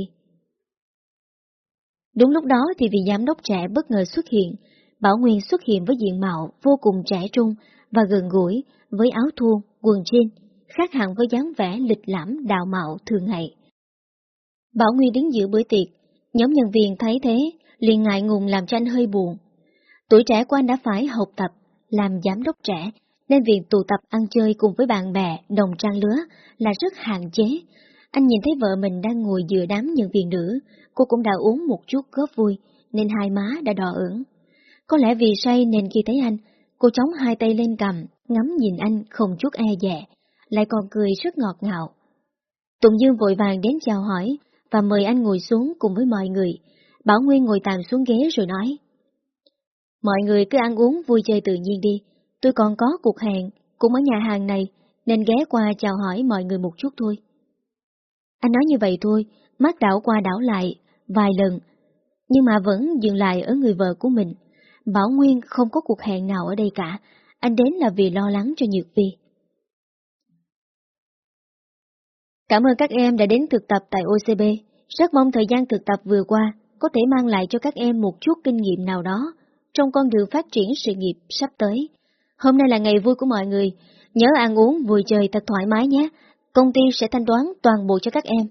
Đúng lúc đó thì vị giám đốc trẻ bất ngờ xuất hiện, Bảo Nguyên xuất hiện với diện mạo vô cùng trẻ trung và gần gũi, với áo thun, quần jean, khác hẳn với dáng vẻ lịch lãm đạo mạo thường ngày. Bảo Nguyên đứng giữa bữa tiệc, nhóm nhân viên thấy thế, liền ngại ngùng làm cho anh hơi buồn. Tuổi trẻ của anh đã phải học tập, làm giám đốc trẻ, nên việc tụ tập ăn chơi cùng với bạn bè, đồng trang lứa là rất hạn chế. Anh nhìn thấy vợ mình đang ngồi giữa đám nhân viên nữ, cô cũng đã uống một chút góp vui, nên hai má đã đỏ ửng. Có lẽ vì say nên khi thấy anh, cô chống hai tay lên cầm, ngắm nhìn anh không chút e dè, lại còn cười rất ngọt ngào. Tùng Dương vội vàng đến chào hỏi và mời anh ngồi xuống cùng với mọi người. Bảo Nguyên ngồi tạm xuống ghế rồi nói. Mọi người cứ ăn uống vui chơi tự nhiên đi, tôi còn có cuộc hẹn cũng ở nhà hàng này nên ghé qua chào hỏi mọi người một chút thôi. Anh nói như vậy thôi, mắt đảo qua đảo lại vài lần, nhưng mà vẫn dừng lại ở người vợ của mình. Bảo Nguyên không có cuộc hẹn nào ở đây cả, anh đến là vì lo lắng cho Nhược Vi. Cảm ơn các em đã đến thực tập tại OCB, rất mong thời gian thực tập vừa qua có thể mang lại cho các em một chút kinh nghiệm nào đó trong con đường phát triển sự nghiệp sắp tới. Hôm nay là ngày vui của mọi người, nhớ ăn uống vui chơi thật thoải mái nhé, công ty sẽ thanh toán toàn bộ cho các em.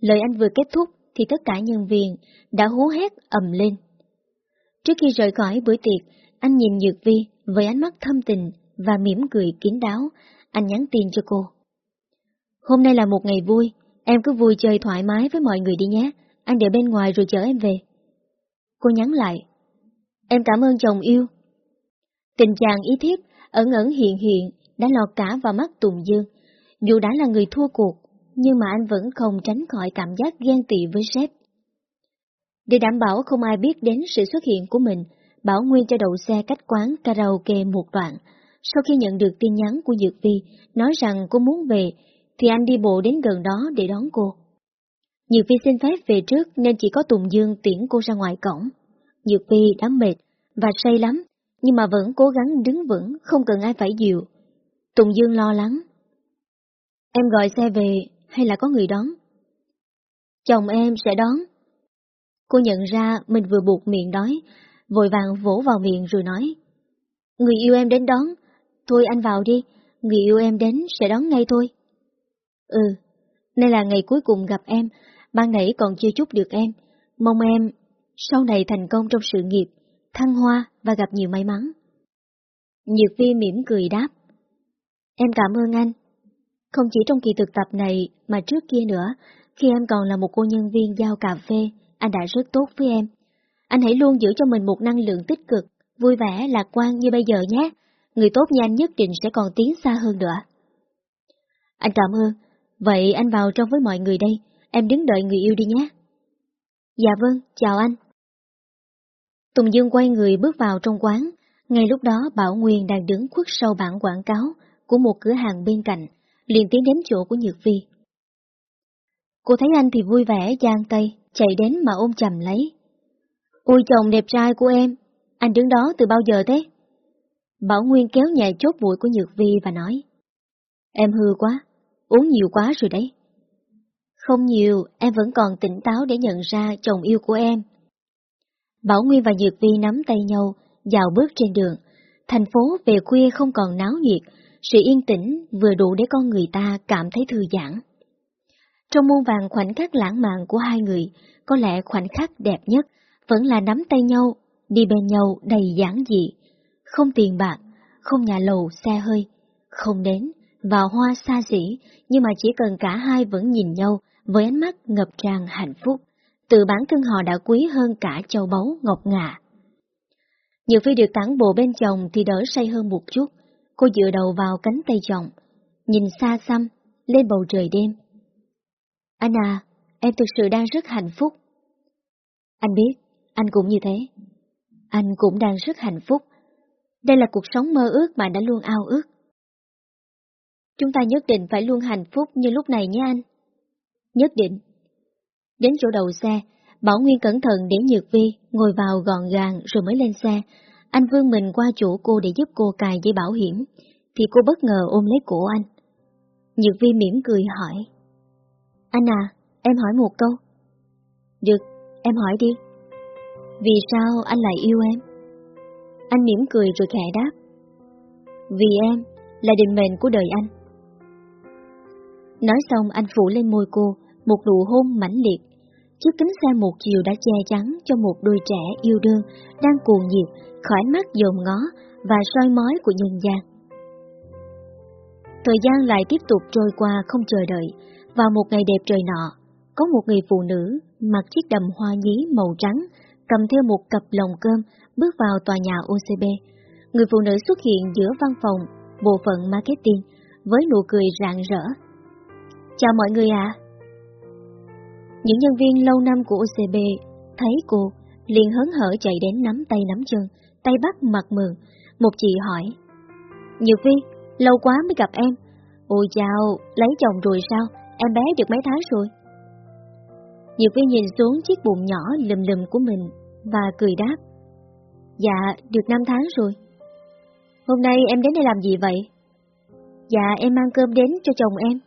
Lời anh vừa kết thúc thì tất cả nhân viên đã hú hét ầm lên. Trước khi rời khỏi bữa tiệc, anh nhìn Nhược Vi với ánh mắt thâm tình và mỉm cười kín đáo, anh nhắn tin cho cô. Hôm nay là một ngày vui, em cứ vui chơi thoải mái với mọi người đi nhé, anh để bên ngoài rồi chở em về. Cô nhắn lại, em cảm ơn chồng yêu. Tình chàng ý thiếp, ẩn ẩn hiện hiện, đã lọt cả vào mắt Tùng Dương. Dù đã là người thua cuộc, nhưng mà anh vẫn không tránh khỏi cảm giác ghen tị với sếp. Để đảm bảo không ai biết đến sự xuất hiện của mình, Bảo Nguyên cho đậu xe cách quán karaoke một đoạn. Sau khi nhận được tin nhắn của Dược Vi nói rằng cô muốn về, thì anh đi bộ đến gần đó để đón cô. Dược Vi xin phép về trước nên chỉ có Tùng Dương tiễn cô ra ngoài cổng. Dược Vi đã mệt và say lắm, nhưng mà vẫn cố gắng đứng vững, không cần ai phải dịu. Tùng Dương lo lắng. Em gọi xe về hay là có người đón? Chồng em sẽ đón. Cô nhận ra mình vừa buộc miệng đói, vội vàng vỗ vào miệng rồi nói. Người yêu em đến đón, thôi anh vào đi, người yêu em đến sẽ đón ngay thôi. Ừ, nay là ngày cuối cùng gặp em, ban nãy còn chưa chúc được em, mong em sau này thành công trong sự nghiệp, thăng hoa và gặp nhiều may mắn. Nhược vi mỉm cười đáp. Em cảm ơn anh. Không chỉ trong kỳ thực tập này mà trước kia nữa, khi em còn là một cô nhân viên giao cà phê, anh đã rất tốt với em. Anh hãy luôn giữ cho mình một năng lượng tích cực, vui vẻ, lạc quan như bây giờ nhé. Người tốt như anh nhất định sẽ còn tiến xa hơn nữa. Anh cảm ơn. Vậy anh vào trong với mọi người đây, em đứng đợi người yêu đi nhé. Dạ vâng, chào anh. Tùng Dương quay người bước vào trong quán. Ngay lúc đó Bảo Nguyên đang đứng khuất sau bảng quảng cáo của một cửa hàng bên cạnh, liền tiến đến chỗ của Nhược Vi. Cô thấy anh thì vui vẻ, giang tay, chạy đến mà ôm chầm lấy. Ôi chồng đẹp trai của em, anh đứng đó từ bao giờ thế? Bảo Nguyên kéo nhẹ chốt bụi của Nhược Vi và nói. Em hư quá, uống nhiều quá rồi đấy. Không nhiều, em vẫn còn tỉnh táo để nhận ra chồng yêu của em. Bảo Nguyên và Nhược Vi nắm tay nhau, dạo bước trên đường. Thành phố về khuya không còn náo nhiệt, sự yên tĩnh vừa đủ để con người ta cảm thấy thư giãn. Trong muôn vàng khoảnh khắc lãng mạn của hai người, có lẽ khoảnh khắc đẹp nhất vẫn là nắm tay nhau, đi bên nhau đầy giản dị. Không tiền bạc, không nhà lầu xe hơi, không đến, vào hoa xa xỉ, nhưng mà chỉ cần cả hai vẫn nhìn nhau với ánh mắt ngập tràn hạnh phúc. Từ bản thân họ đã quý hơn cả châu báu ngọc ngà. Nhiều phi được tản bộ bên chồng thì đỡ say hơn một chút. Cô dựa đầu vào cánh tay chồng, nhìn xa xăm, lên bầu trời đêm. Anh à, em thực sự đang rất hạnh phúc. Anh biết, anh cũng như thế. Anh cũng đang rất hạnh phúc. Đây là cuộc sống mơ ước mà đã luôn ao ước. Chúng ta nhất định phải luôn hạnh phúc như lúc này nhé anh. Nhất định. Đến chỗ đầu xe, Bảo Nguyên cẩn thận để Nhược Vi ngồi vào gọn gàng rồi mới lên xe. Anh vương mình qua chỗ cô để giúp cô cài dây bảo hiểm, thì cô bất ngờ ôm lấy cổ anh. Nhược Vi mỉm cười hỏi. Anh à, em hỏi một câu. Được, em hỏi đi. Vì sao anh lại yêu em? Anh mỉm cười rồi khẽ đáp. Vì em là định mệnh của đời anh. Nói xong anh phủ lên môi cô một nụ hôn mãnh liệt. Chiếc kính xe một chiều đã che chắn cho một đôi trẻ yêu đương đang cuồng nhiệt khỏi mắt dồn ngó và soi mói của nhân gian. Thời gian lại tiếp tục trôi qua không chờ đợi. Vào một ngày đẹp trời nọ, có một người phụ nữ mặc chiếc đầm hoa nhí màu trắng, cầm theo một cặp lồng cơm bước vào tòa nhà OCB. Người phụ nữ xuất hiện giữa văn phòng, bộ phận marketing, với nụ cười rạng rỡ. Chào mọi người ạ! Những nhân viên lâu năm của OCB thấy cô, liền hớn hở chạy đến nắm tay nắm chân, tay bắt mặt mừng. Một chị hỏi, Nhược Vi, lâu quá mới gặp em. Ôi chào, lấy chồng rồi sao? Em bé được mấy tháng rồi? Nhược Vi nhìn xuống chiếc bụng nhỏ lùm lùm của mình và cười đáp. Dạ, được 5 tháng rồi. Hôm nay em đến đây làm gì vậy? Dạ, em mang cơm đến cho chồng em.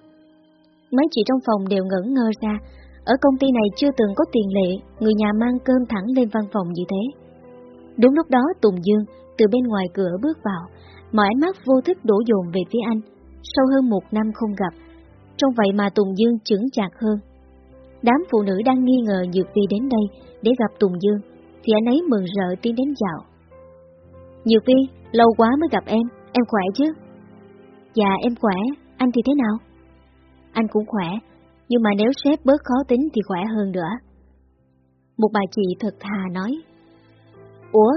Mấy chị trong phòng đều ngẩn ngơ ra, ở công ty này chưa từng có tiền lệ, người nhà mang cơm thẳng lên văn phòng như thế. Đúng lúc đó Tùng Dương từ bên ngoài cửa bước vào, mọi ánh mắt vô thức đổ dồn về phía anh. Sau hơn một năm không gặp, trong vậy mà Tùng Dương chững chạc hơn. Đám phụ nữ đang nghi ngờ Nhược Vi đến đây để gặp Tùng Dương, thì anh ấy mừng rỡ tiến đến chào. Nhược Vi, lâu quá mới gặp em, em khỏe chứ? Dạ em khỏe, anh thì thế nào? Anh cũng khỏe, nhưng mà nếu sếp bớt khó tính thì khỏe hơn nữa. Một bà chị thật thà nói. Ủa,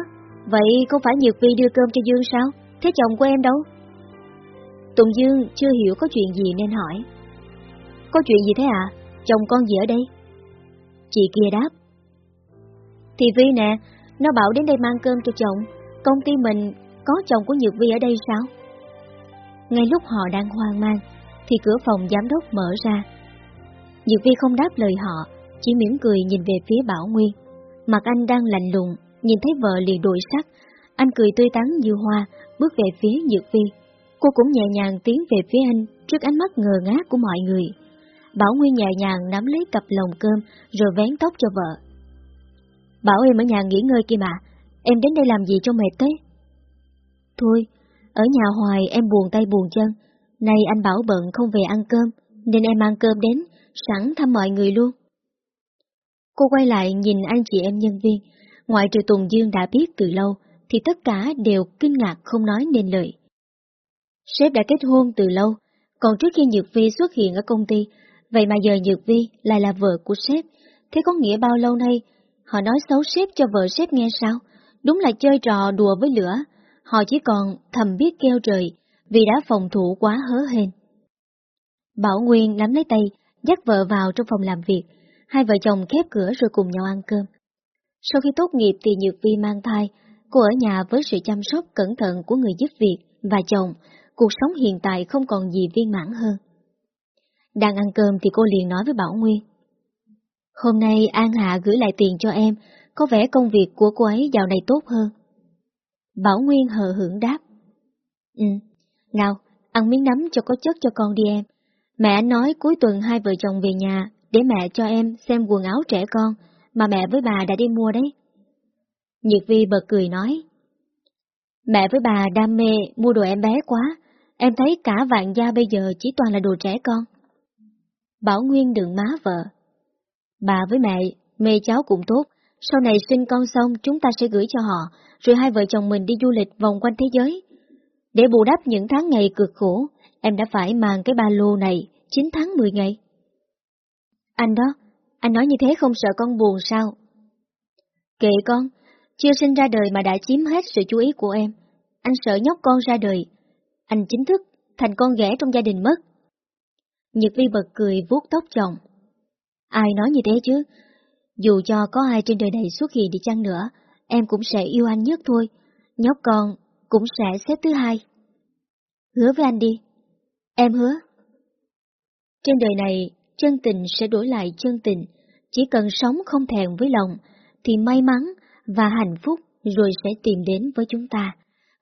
vậy không phải Nhược Vi đưa cơm cho Dương sao? Thế chồng của em đâu? Tùng Dương chưa hiểu có chuyện gì nên hỏi. Có chuyện gì thế à? Chồng con gì ở đây? Chị kia đáp. Thì Vi nè, nó bảo đến đây mang cơm cho chồng. Công ty mình có chồng của Nhược Vi ở đây sao? Ngay lúc họ đang hoang mang, thì cửa phòng giám đốc mở ra. Diệp Vi không đáp lời họ, chỉ mỉm cười nhìn về phía Bảo Nguyên. Mặt anh đang lạnh lùng, nhìn thấy vợ liền đổi sắc. Anh cười tươi tắn như hoa, bước về phía Diệp Vi. Cô cũng nhẹ nhàng tiến về phía anh trước ánh mắt ngờ ngác của mọi người. Bảo Nguyên nhẹ nhàng nắm lấy cặp lồng cơm rồi vén tóc cho vợ. Bảo em ở nhà nghỉ ngơi kia mà, em đến đây làm gì cho mệt thế? Thôi, ở nhà hoài em buồn tay buồn chân, nay anh Bảo bận không về ăn cơm, nên em mang cơm đến, sẵn thăm mọi người luôn. Cô quay lại nhìn anh chị em nhân viên, ngoại trừ Tùng Dương đã biết từ lâu, thì tất cả đều kinh ngạc không nói nên lời. Sếp đã kết hôn từ lâu, còn trước khi Nhược Vi xuất hiện ở công ty, vậy mà giờ Nhược Vi lại là vợ của sếp, thế có nghĩa bao lâu nay họ nói xấu sếp cho vợ sếp nghe sao? Đúng là chơi trò đùa với lửa, họ chỉ còn thầm biết kêu trời vì đã phòng thủ quá hớ hên. Bảo Nguyên nắm lấy tay, dắt vợ vào trong phòng làm việc, hai vợ chồng khép cửa rồi cùng nhau ăn cơm. Sau khi tốt nghiệp thì Nhược Vi mang thai, cô ở nhà với sự chăm sóc cẩn thận của người giúp việc và chồng, cuộc sống hiện tại không còn gì viên mãn hơn. Đang ăn cơm thì cô liền nói với Bảo Nguyên. Hôm nay An Hạ gửi lại tiền cho em, có vẻ công việc của cô ấy dạo này tốt hơn. Bảo Nguyên hờ hưởng đáp. Ừ, nào, ăn miếng nấm cho có chất cho con đi em. Mẹ nói cuối tuần hai vợ chồng về nhà để mẹ cho em xem quần áo trẻ con mà mẹ với bà đã đi mua đấy. Nhiệt Vi bật cười nói. Mẹ với bà đam mê mua đồ em bé quá, em thấy cả vạn gia bây giờ chỉ toàn là đồ trẻ con. Bảo Nguyên đừng má vợ. Bà với mẹ, mê cháu cũng tốt, sau này sinh con xong chúng ta sẽ gửi cho họ, rồi hai vợ chồng mình đi du lịch vòng quanh thế giới. Để bù đắp những tháng ngày cực khổ, em đã phải mang cái ba lô này 9 tháng 10 ngày. Anh đó, anh nói như thế không sợ con buồn sao? Kệ con, chưa sinh ra đời mà đã chiếm hết sự chú ý của em. Anh sợ nhóc con ra đời. Anh chính thức thành con ghẻ trong gia đình mất. Nhật Vi bật cười vuốt tóc chồng. Ai nói như thế chứ? Dù cho có ai trên đời này xuất hiện đi chăng nữa, em cũng sẽ yêu anh nhất thôi. Nhóc con cũng sẽ xếp thứ hai. Hứa với anh đi. Em hứa. Trên đời này, chân tình sẽ đổi lại chân tình. Chỉ cần sống không thèm với lòng, thì may mắn và hạnh phúc rồi sẽ tìm đến với chúng ta.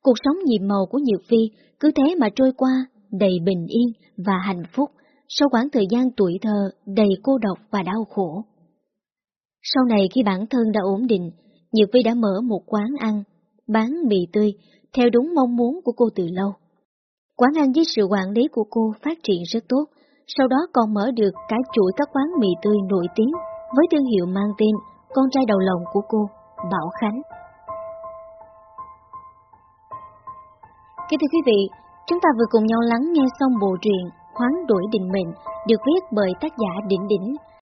Cuộc sống nhịp màu của Nhược Phi cứ thế mà trôi qua, đầy bình yên và hạnh phúc sau quãng thời gian tuổi thơ đầy cô độc và đau khổ. Sau này khi bản thân đã ổn định, Nhược phi đã mở một quán ăn, bán mì tươi, theo đúng mong muốn của cô từ lâu. Quán ăn với sự quản lý của cô phát triển rất tốt, sau đó còn mở được cả chuỗi các quán mì tươi nổi tiếng với thương hiệu mang tên con trai đầu lòng của cô, Bảo Khánh. Kính thưa quý vị, chúng ta vừa cùng nhau lắng nghe xong bộ truyện Hoán đổi định mệnh được viết bởi tác giả Đỉnh Đỉnh